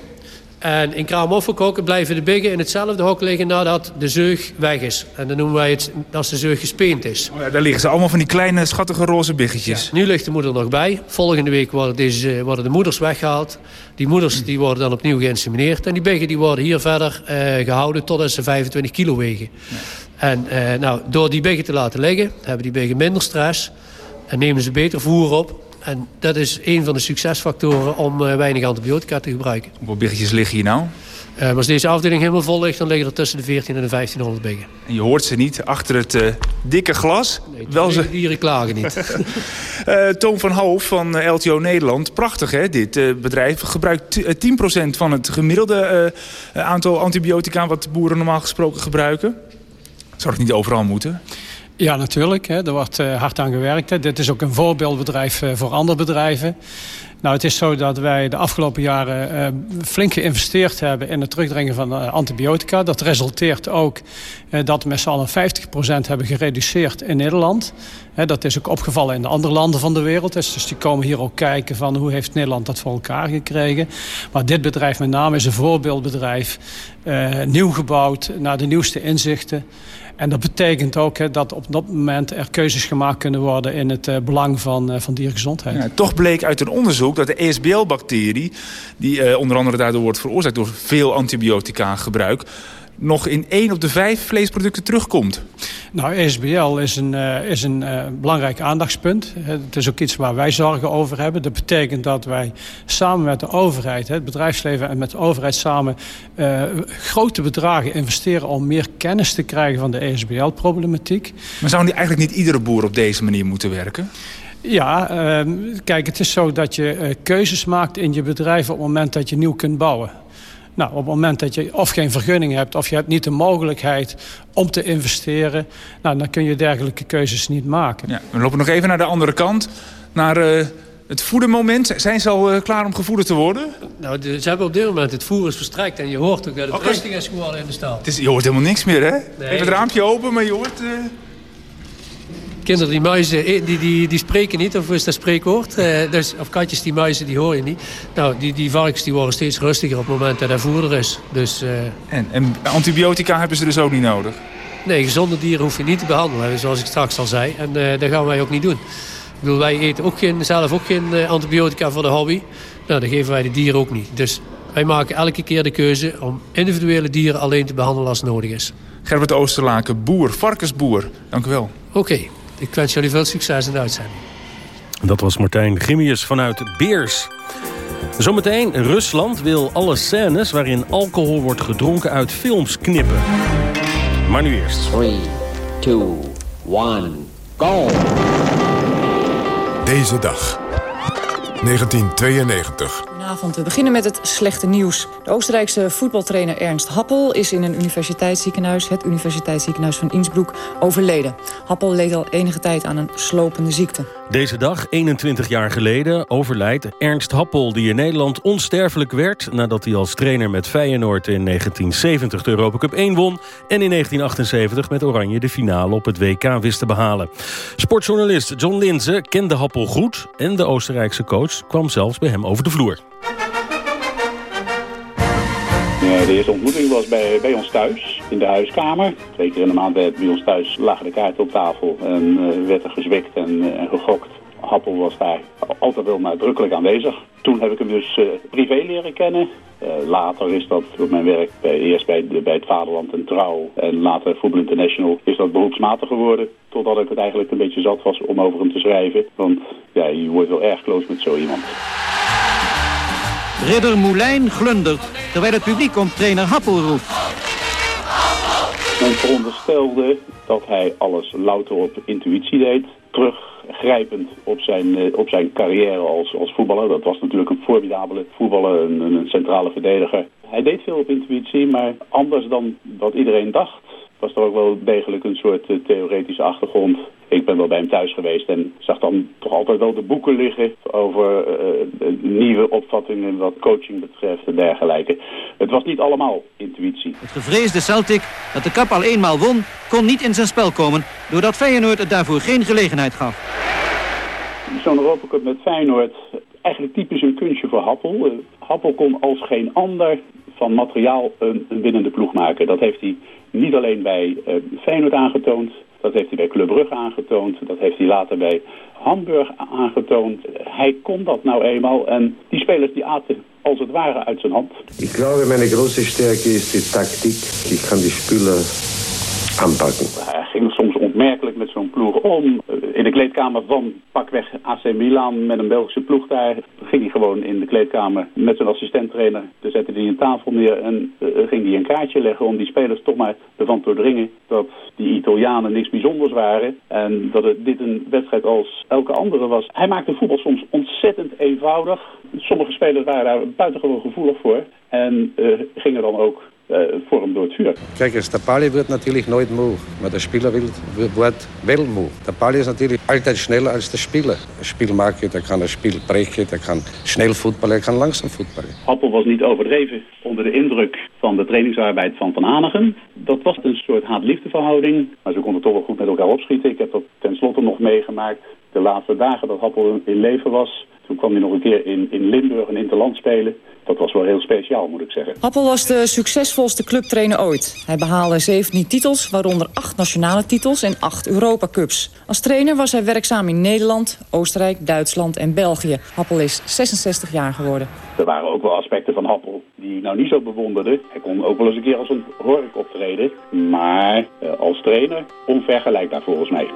En in kraamofferkokken blijven de biggen in hetzelfde hok liggen nadat de zeug weg is. En dan noemen wij het als de zeug gespeend is.
Oh ja, daar liggen ze allemaal van die kleine schattige roze biggetjes.
Ja, nu ligt de moeder nog bij. Volgende week worden, deze, worden de moeders weggehaald. Die moeders die worden dan opnieuw geïnsemineerd. En die biggen die worden hier verder uh, gehouden totdat ze 25 kilo wegen. En uh, nou, door die biggen te laten liggen hebben die biggen minder stress. En nemen ze beter voer op. En dat is een van de succesfactoren om weinig antibiotica te gebruiken.
Hoeveel biggetjes liggen hier nou?
Uh, als deze afdeling helemaal vol ligt, dan liggen er tussen de 14 en de 1500 biggen.
En je hoort ze niet achter het uh, dikke glas?
Nee, Wel ze... dieren klagen niet.
uh, (laughs) (laughs) Toon van Hoof van LTO Nederland. Prachtig hè, dit bedrijf. Gebruikt 10% van het gemiddelde aantal antibiotica... wat boeren normaal gesproken gebruiken. Zou het niet overal moeten?
Ja, natuurlijk. Hè. Er wordt hard aan gewerkt. Hè. Dit is ook een voorbeeldbedrijf voor andere bedrijven. Nou, het is zo dat wij de afgelopen jaren uh, flink geïnvesteerd hebben in het terugdringen van antibiotica. Dat resulteert ook dat we met z'n allen 50% hebben gereduceerd in Nederland. dat is ook opgevallen in de andere landen van de wereld. Dus, dus die komen hier ook kijken van hoe heeft Nederland dat voor elkaar gekregen. Maar dit bedrijf met name is een voorbeeldbedrijf. nieuw gebouwd naar de nieuwste inzichten. En dat betekent ook hè, dat op dat moment er keuzes gemaakt kunnen worden... in het uh, belang van, uh, van diergezondheid.
Ja, toch bleek uit een onderzoek dat de ESBL-bacterie... die uh, onder andere daardoor wordt veroorzaakt door veel antibiotica gebruik nog in één op de vijf vleesproducten terugkomt.
Nou, ESBL is een, uh, is een uh, belangrijk aandachtspunt. Het is ook iets waar wij zorgen over hebben. Dat betekent dat wij samen met de overheid, het bedrijfsleven en met de overheid samen... Uh, grote bedragen investeren om meer kennis te krijgen van de ESBL-problematiek.
Maar zou eigenlijk niet iedere boer op deze manier moeten werken?
Ja, uh, kijk, het is zo dat je keuzes maakt in je bedrijf op het moment dat je nieuw kunt bouwen. Nou, op het moment dat je of geen vergunning hebt... of je hebt niet de mogelijkheid om te investeren... Nou, dan kun je dergelijke keuzes niet maken.
Ja, we lopen nog even naar de andere kant. Naar uh, het voedermoment. Zijn ze al uh, klaar om gevoederd te worden?
Nou, de, ze hebben op dit moment het voer is verstrekt... en je hoort ook dat het okay. rustig is geworden in de stal.
Het is, je hoort helemaal niks meer, hè? Nee. Even het raampje open, maar je hoort... Uh
kinderen die muizen, eh, die, die, die spreken niet, of is dat spreekwoord? Uh, dus, of katjes die muizen, die hoor je niet. Nou, die, die varkens die worden steeds rustiger op het moment dat er voeder is. Dus, uh...
en, en antibiotica hebben ze dus ook niet nodig?
Nee, gezonde dieren hoef je niet te behandelen, zoals ik straks al zei. En uh, dat gaan wij ook niet doen. Ik bedoel, wij eten ook geen, zelf ook geen antibiotica voor de hobby. Nou, dat geven wij de dieren ook niet. Dus wij maken elke keer de keuze om individuele dieren alleen te behandelen als nodig is.
Gerbert Oosterlaken, boer, varkensboer. Dank u wel.
Oké. Ik wens jullie veel succes in de uitzending.
Dat was Martijn Gimmius vanuit Beers. Zometeen, Rusland wil alle scènes waarin alcohol wordt gedronken uit films knippen. Maar nu eerst. 3, 2, 1,
go! Deze dag. 1992.
We beginnen met het slechte nieuws. De Oostenrijkse voetbaltrainer Ernst Happel is in een universiteitsziekenhuis... het Universiteitsziekenhuis van Innsbruck, overleden. Happel leed al enige tijd aan een slopende ziekte.
Deze dag, 21 jaar geleden, overlijdt Ernst Happel... die in Nederland onsterfelijk werd... nadat hij als trainer met Feyenoord in 1970 de Europa Cup 1 won... en in 1978 met Oranje de finale op het WK wist te behalen. Sportjournalist John Linze kende Happel goed... en de Oostenrijkse coach kwam zelfs bij hem over de vloer.
De eerste ontmoeting was bij, bij ons thuis, in de huiskamer. Twee keer in de maand bij ons thuis lagen de kaarten op tafel en uh, werd er gezwikt en, uh, en gegokt. Happel was daar altijd wel nadrukkelijk aanwezig. Toen heb ik hem dus privé leren kennen. later is dat op mijn werk, bij, eerst bij, bij het Vaderland en Trouw en later Voetbal International, is dat beroepsmatig geworden. Totdat ik het eigenlijk een beetje zat was om over hem te schrijven. Want ja, je wordt wel erg close met zo iemand.
Ridder Moulijn glundert, terwijl het publiek om trainer Happel roept.
Men veronderstelde dat hij alles louter op intuïtie deed. Teruggrijpend op zijn, eh, op zijn carrière als, als voetballer. Dat was natuurlijk een formidabele voetballer, een, een centrale verdediger. Hij deed veel op intuïtie, maar anders dan wat iedereen dacht was er ook wel degelijk een soort uh, theoretische achtergrond. Ik ben wel bij hem thuis geweest en zag dan toch altijd wel de boeken liggen over uh, nieuwe opvattingen wat coaching betreft en dergelijke. Het was niet allemaal intuïtie.
Het gevreesde Celtic, dat de kap al eenmaal won, kon niet in zijn spel komen, doordat Feyenoord het daarvoor geen gelegenheid gaf.
Zo'n Europa Cup met Feyenoord, eigenlijk typisch een kunstje voor Happel. Happel kon als geen ander van materiaal een, een winnende ploeg maken. Dat heeft hij niet alleen bij uh, Feyenoord aangetoond, dat heeft hij bij Club Brugge aangetoond, dat heeft hij later bij Hamburg aangetoond. Hij kon dat nou eenmaal en die spelers die aten als het ware uit zijn hand.
Ik glaube, mijn grootste sterke is de tactiek. Ik kan die spullen aanpakken.
Hij ging soms opmerkelijk met zo'n ploeg om. Eh, in de kleedkamer van pakweg AC Milan met een Belgische ploeg daar ging hij gewoon in de kleedkamer met zijn assistenttrainer. Daar zette hij een tafel neer en uh, ging hij een kaartje leggen om die spelers toch maar ervan te doordringen dat die Italianen niks bijzonders waren. En dat het dit een wedstrijd als elke andere was. Hij maakte voetbal soms ontzettend eenvoudig. Sommige spelers waren daar buitengewoon gevoelig voor. En gingen dan ook voor hem door het vuur.
Kijk, de Pali wordt natuurlijk nooit moe, maar de speler wordt wel moe. De Pali is natuurlijk altijd sneller als de speler. Een spel maken, dat kan een spel breken, dat kan snel voetballen, dat kan langzaam voetballen.
Appel was niet overdreven onder de indruk van de trainingsarbeid van Van Hanegem. Dat was een soort haat-liefdeverhouding, maar ze konden toch wel goed met elkaar opschieten. Ik heb dat tenslotte nog meegemaakt de laatste dagen dat Happel in leven was. Toen kwam hij nog een keer in, in Limburg een interland spelen. Dat was wel heel speciaal, moet ik zeggen.
Happel was de succesvolste clubtrainer ooit. Hij behaalde 17 titels, waaronder 8 nationale titels en 8 Europa-cups. Als trainer was hij werkzaam in Nederland, Oostenrijk, Duitsland en België. Happel is 66 jaar geworden.
Er waren ook wel aspecten van Happel die nou niet zo bewonderde. Hij kon ook wel eens een keer als een hork optreden. Maar uh, als trainer onvergelijkbaar volgens mij.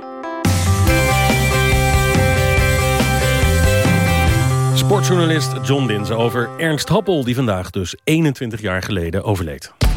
Sportjournalist John Dinze over Ernst Happel... die vandaag dus 21 jaar geleden overleed.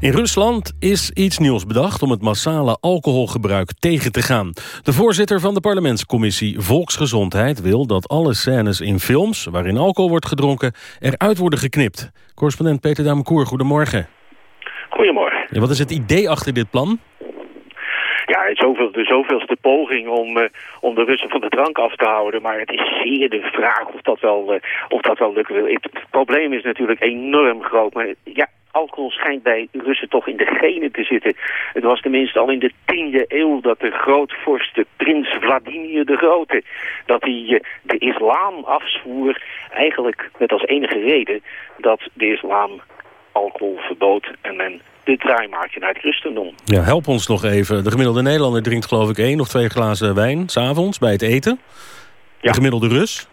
In
Rusland is iets nieuws bedacht om het massale alcoholgebruik tegen te gaan. De voorzitter van de parlementscommissie Volksgezondheid wil dat alle scènes in films waarin alcohol wordt gedronken eruit worden geknipt. Correspondent Peter Damekoer, goedemorgen.
Goedemorgen.
Ja, wat is het idee achter dit plan?
Ja, zoveel, de zoveelste poging om, eh, om de Russen van de drank af te houden. Maar het is zeer de vraag of dat wel, eh, of dat wel lukken wil. Het probleem is natuurlijk enorm groot. Maar ja, alcohol schijnt bij Russen toch in de genen te zitten. Het was tenminste al in de tiende eeuw dat de grootvorst de prins Vladimir de Grote... dat hij eh, de islam afzwoer eigenlijk met als enige reden... dat de islam alcohol verbood en men de draai maakte naar het christendom.
Ja, help ons nog even. De gemiddelde Nederlander drinkt geloof ik één of twee glazen wijn... s'avonds bij het eten. De gemiddelde Rus?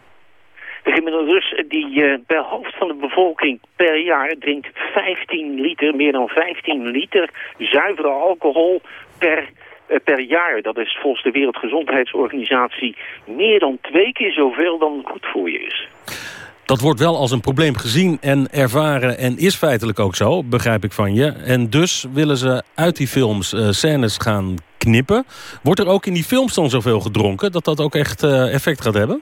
De gemiddelde Rus die eh, per hoofd van de bevolking per jaar drinkt 15 liter, meer dan 15 liter zuivere alcohol per, eh, per jaar. Dat is volgens de Wereldgezondheidsorganisatie meer dan twee keer zoveel dan goed voor je is.
Dat wordt wel als een probleem gezien en ervaren en is feitelijk ook zo, begrijp ik van je. En dus willen ze uit die films eh, scènes gaan knippen. Wordt er ook in die films dan zoveel gedronken dat dat ook echt effect gaat hebben?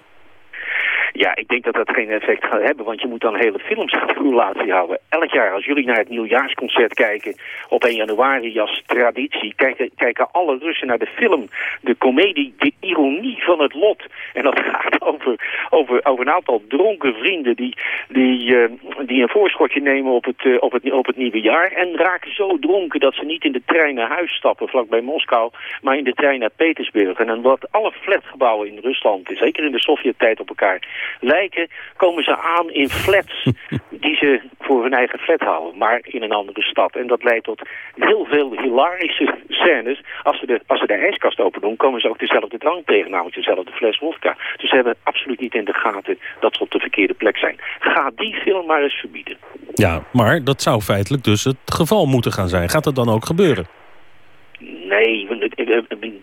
Ja, ik denk dat dat geen effect gaat hebben, want je moet dan hele films relatie houden. Elk jaar, als jullie naar het nieuwjaarsconcert kijken op 1 januari als traditie, kijken, kijken alle Russen naar de film, de komedie, de ironie van het lot. En dat (laughs) gaat over, over, over een aantal dronken vrienden die, die, eh, die een voorschotje nemen op het, eh, op, het, op het nieuwe jaar en raken zo dronken dat ze niet in de trein naar huis stappen vlakbij Moskou, maar in de trein naar Petersburg. En wat alle flatgebouwen in Rusland, zeker in de Sovjet-tijd op elkaar lijken, komen ze aan in flats (laughs) die ze voor hun eigen flat houden, maar in een andere stad. En dat leidt tot heel veel hilarische scènes. Als ze de, als ze de ijskast open doen, komen ze ook dezelfde drank tegen, namelijk dezelfde fles vodka. Dus ze hebben absoluut niet in de gaten dat ze op de verkeerde plek zijn. Ga die film maar eens verbieden.
Ja, maar dat zou feitelijk dus het geval moeten gaan zijn. Gaat dat dan ook gebeuren?
Nee,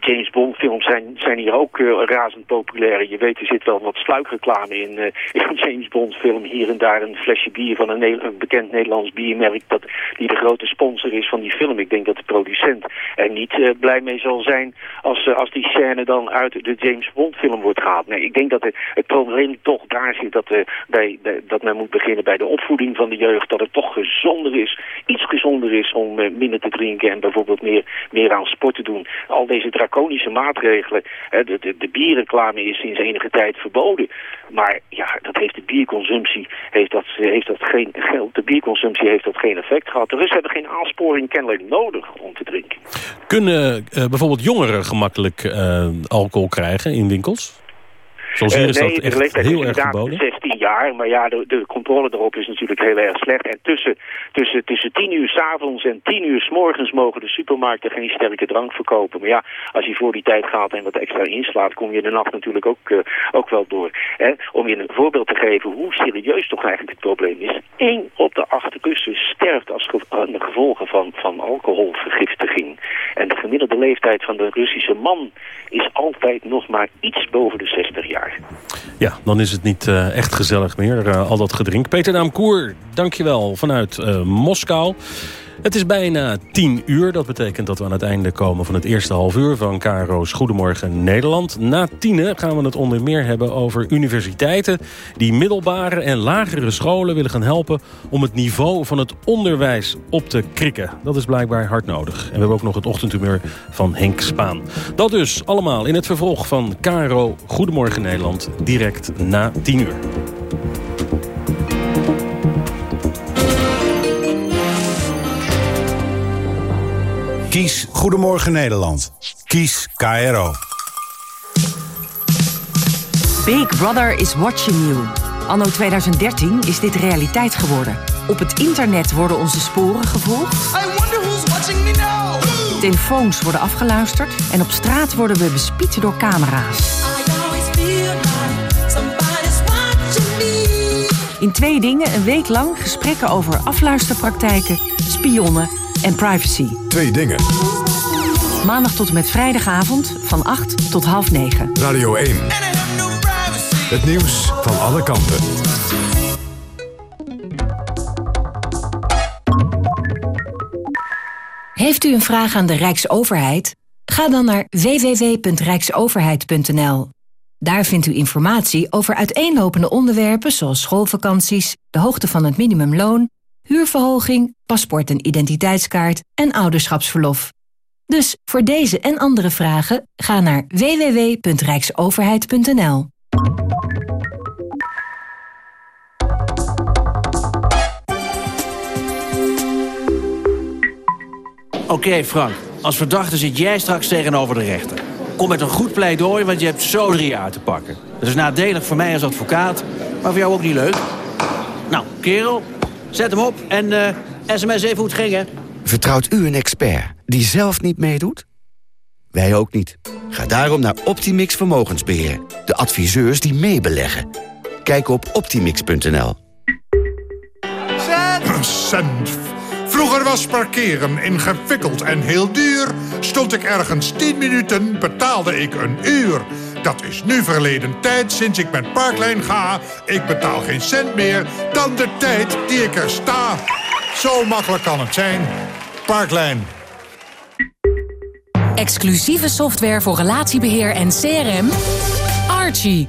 James Bond films zijn, zijn hier ook eh, razend populair. Je weet, er zit wel wat sluikreclame in, eh, (laughs) in een James Bond film. Hier en daar een flesje bier van een, bekend Nederlands biermerk... Dat, die de grote sponsor is van die film. Ik denk dat de producent er niet eh, blij mee zal zijn... Als, als die scène dan uit de James Bond film wordt gehaald. Nee, ik denk dat het, het probleem toch daar zit... Dat, bij, dat men moet beginnen bij de opvoeding van de jeugd. Dat het toch gezonder is, iets gezonder is om minder te drinken... en bijvoorbeeld meer, meer aan sport te doen. Al deze draconische maatregelen. De, de, de bierreclame is sinds enige tijd verboden. Maar ja, dat heeft de bierconsumptie heeft dat, heeft dat geen. De bierconsumptie heeft dat geen effect gehad. De Russen hebben geen aansporing kennelijk nodig om te drinken.
Kunnen eh, bijvoorbeeld jongeren gemakkelijk eh, alcohol krijgen in winkels? Hier
Eh,
is
nee,
dat echt
leeftijd
heel erg
inderdaad
verboden.
16 jaar, maar ja, de, de controle erop is natuurlijk heel erg slecht. En tussen, tussen, tussen 10 uur s'avonds en 10 uur s morgens mogen de supermarkten geen sterke drank verkopen. Maar ja, als je voor die tijd gaat en wat extra inslaat, kom je de nacht natuurlijk ook, eh, ook wel door. Hè? Om je een voorbeeld te geven hoe serieus toch eigenlijk het probleem is. 1 op de 8 Russen sterft als ge aan de gevolgen van, van alcoholvergiftiging. En de gemiddelde leeftijd van de Russische man is altijd nog maar iets boven de 60 jaar.
Ja, dan is het niet eh, echt gezellig meer, eh, al dat gedrink. Peter Naamkoer, dankjewel vanuit eh, Moskou. Het is bijna tien uur. Dat betekent dat we aan het einde komen van het eerste half uur van KRO's Goedemorgen Nederland. Na tienen gaan we het onder meer hebben over universiteiten... die middelbare en lagere scholen willen gaan helpen... om het niveau van het onderwijs op te krikken. Dat is blijkbaar hard nodig. En we hebben ook nog het ochtendhumeur van Henk Spaan. Dat dus allemaal in het vervolg van KRO Goedemorgen Nederland... direct na tien uur.
Kies Goedemorgen Nederland. Kies KRO.
Big Brother is watching you. Anno 2013 is dit realiteit geworden. Op het internet worden onze sporen gevolgd.
I wonder who's watching me now.
Telefoons worden afgeluisterd. En op straat worden we bespied door camera's. In twee dingen een week lang gesprekken over afluisterpraktijken, spionnen en privacy.
Twee dingen.
Maandag tot en met vrijdagavond van 8 tot half 9.
Radio 1. Het nieuws van alle kanten.
Heeft u een vraag aan de Rijksoverheid? Ga dan naar www.rijksoverheid.nl. Daar vindt u informatie over uiteenlopende onderwerpen zoals schoolvakanties, de hoogte van het minimumloon, huurverhoging, paspoort en identiteitskaart en ouderschapsverlof. Dus voor deze en andere vragen ga naar www.rijksoverheid.nl.
Oké Frank, als verdachte zit jij straks tegenover de rechter. Kom met een goed pleidooi, want je hebt zo drie jaar te pakken. Dat is nadelig voor mij als advocaat, maar voor jou ook niet leuk. Nou, kerel, zet hem op en eh, sms even hoe het ging, hè.
Vertrouwt u een expert die zelf niet meedoet? Wij ook niet. Ga daarom naar Optimix Vermogensbeheer. De adviseurs die meebeleggen. Kijk op optimix.nl.
Cent. Vroeger was parkeren ingewikkeld en heel duur. Stond ik ergens 10 minuten, betaalde ik een uur. Dat is nu verleden tijd sinds ik met Parklijn ga. Ik betaal geen cent meer dan de tijd die ik er sta. Zo makkelijk kan het zijn. Parklijn.
Exclusieve software voor relatiebeheer en CRM. Archie.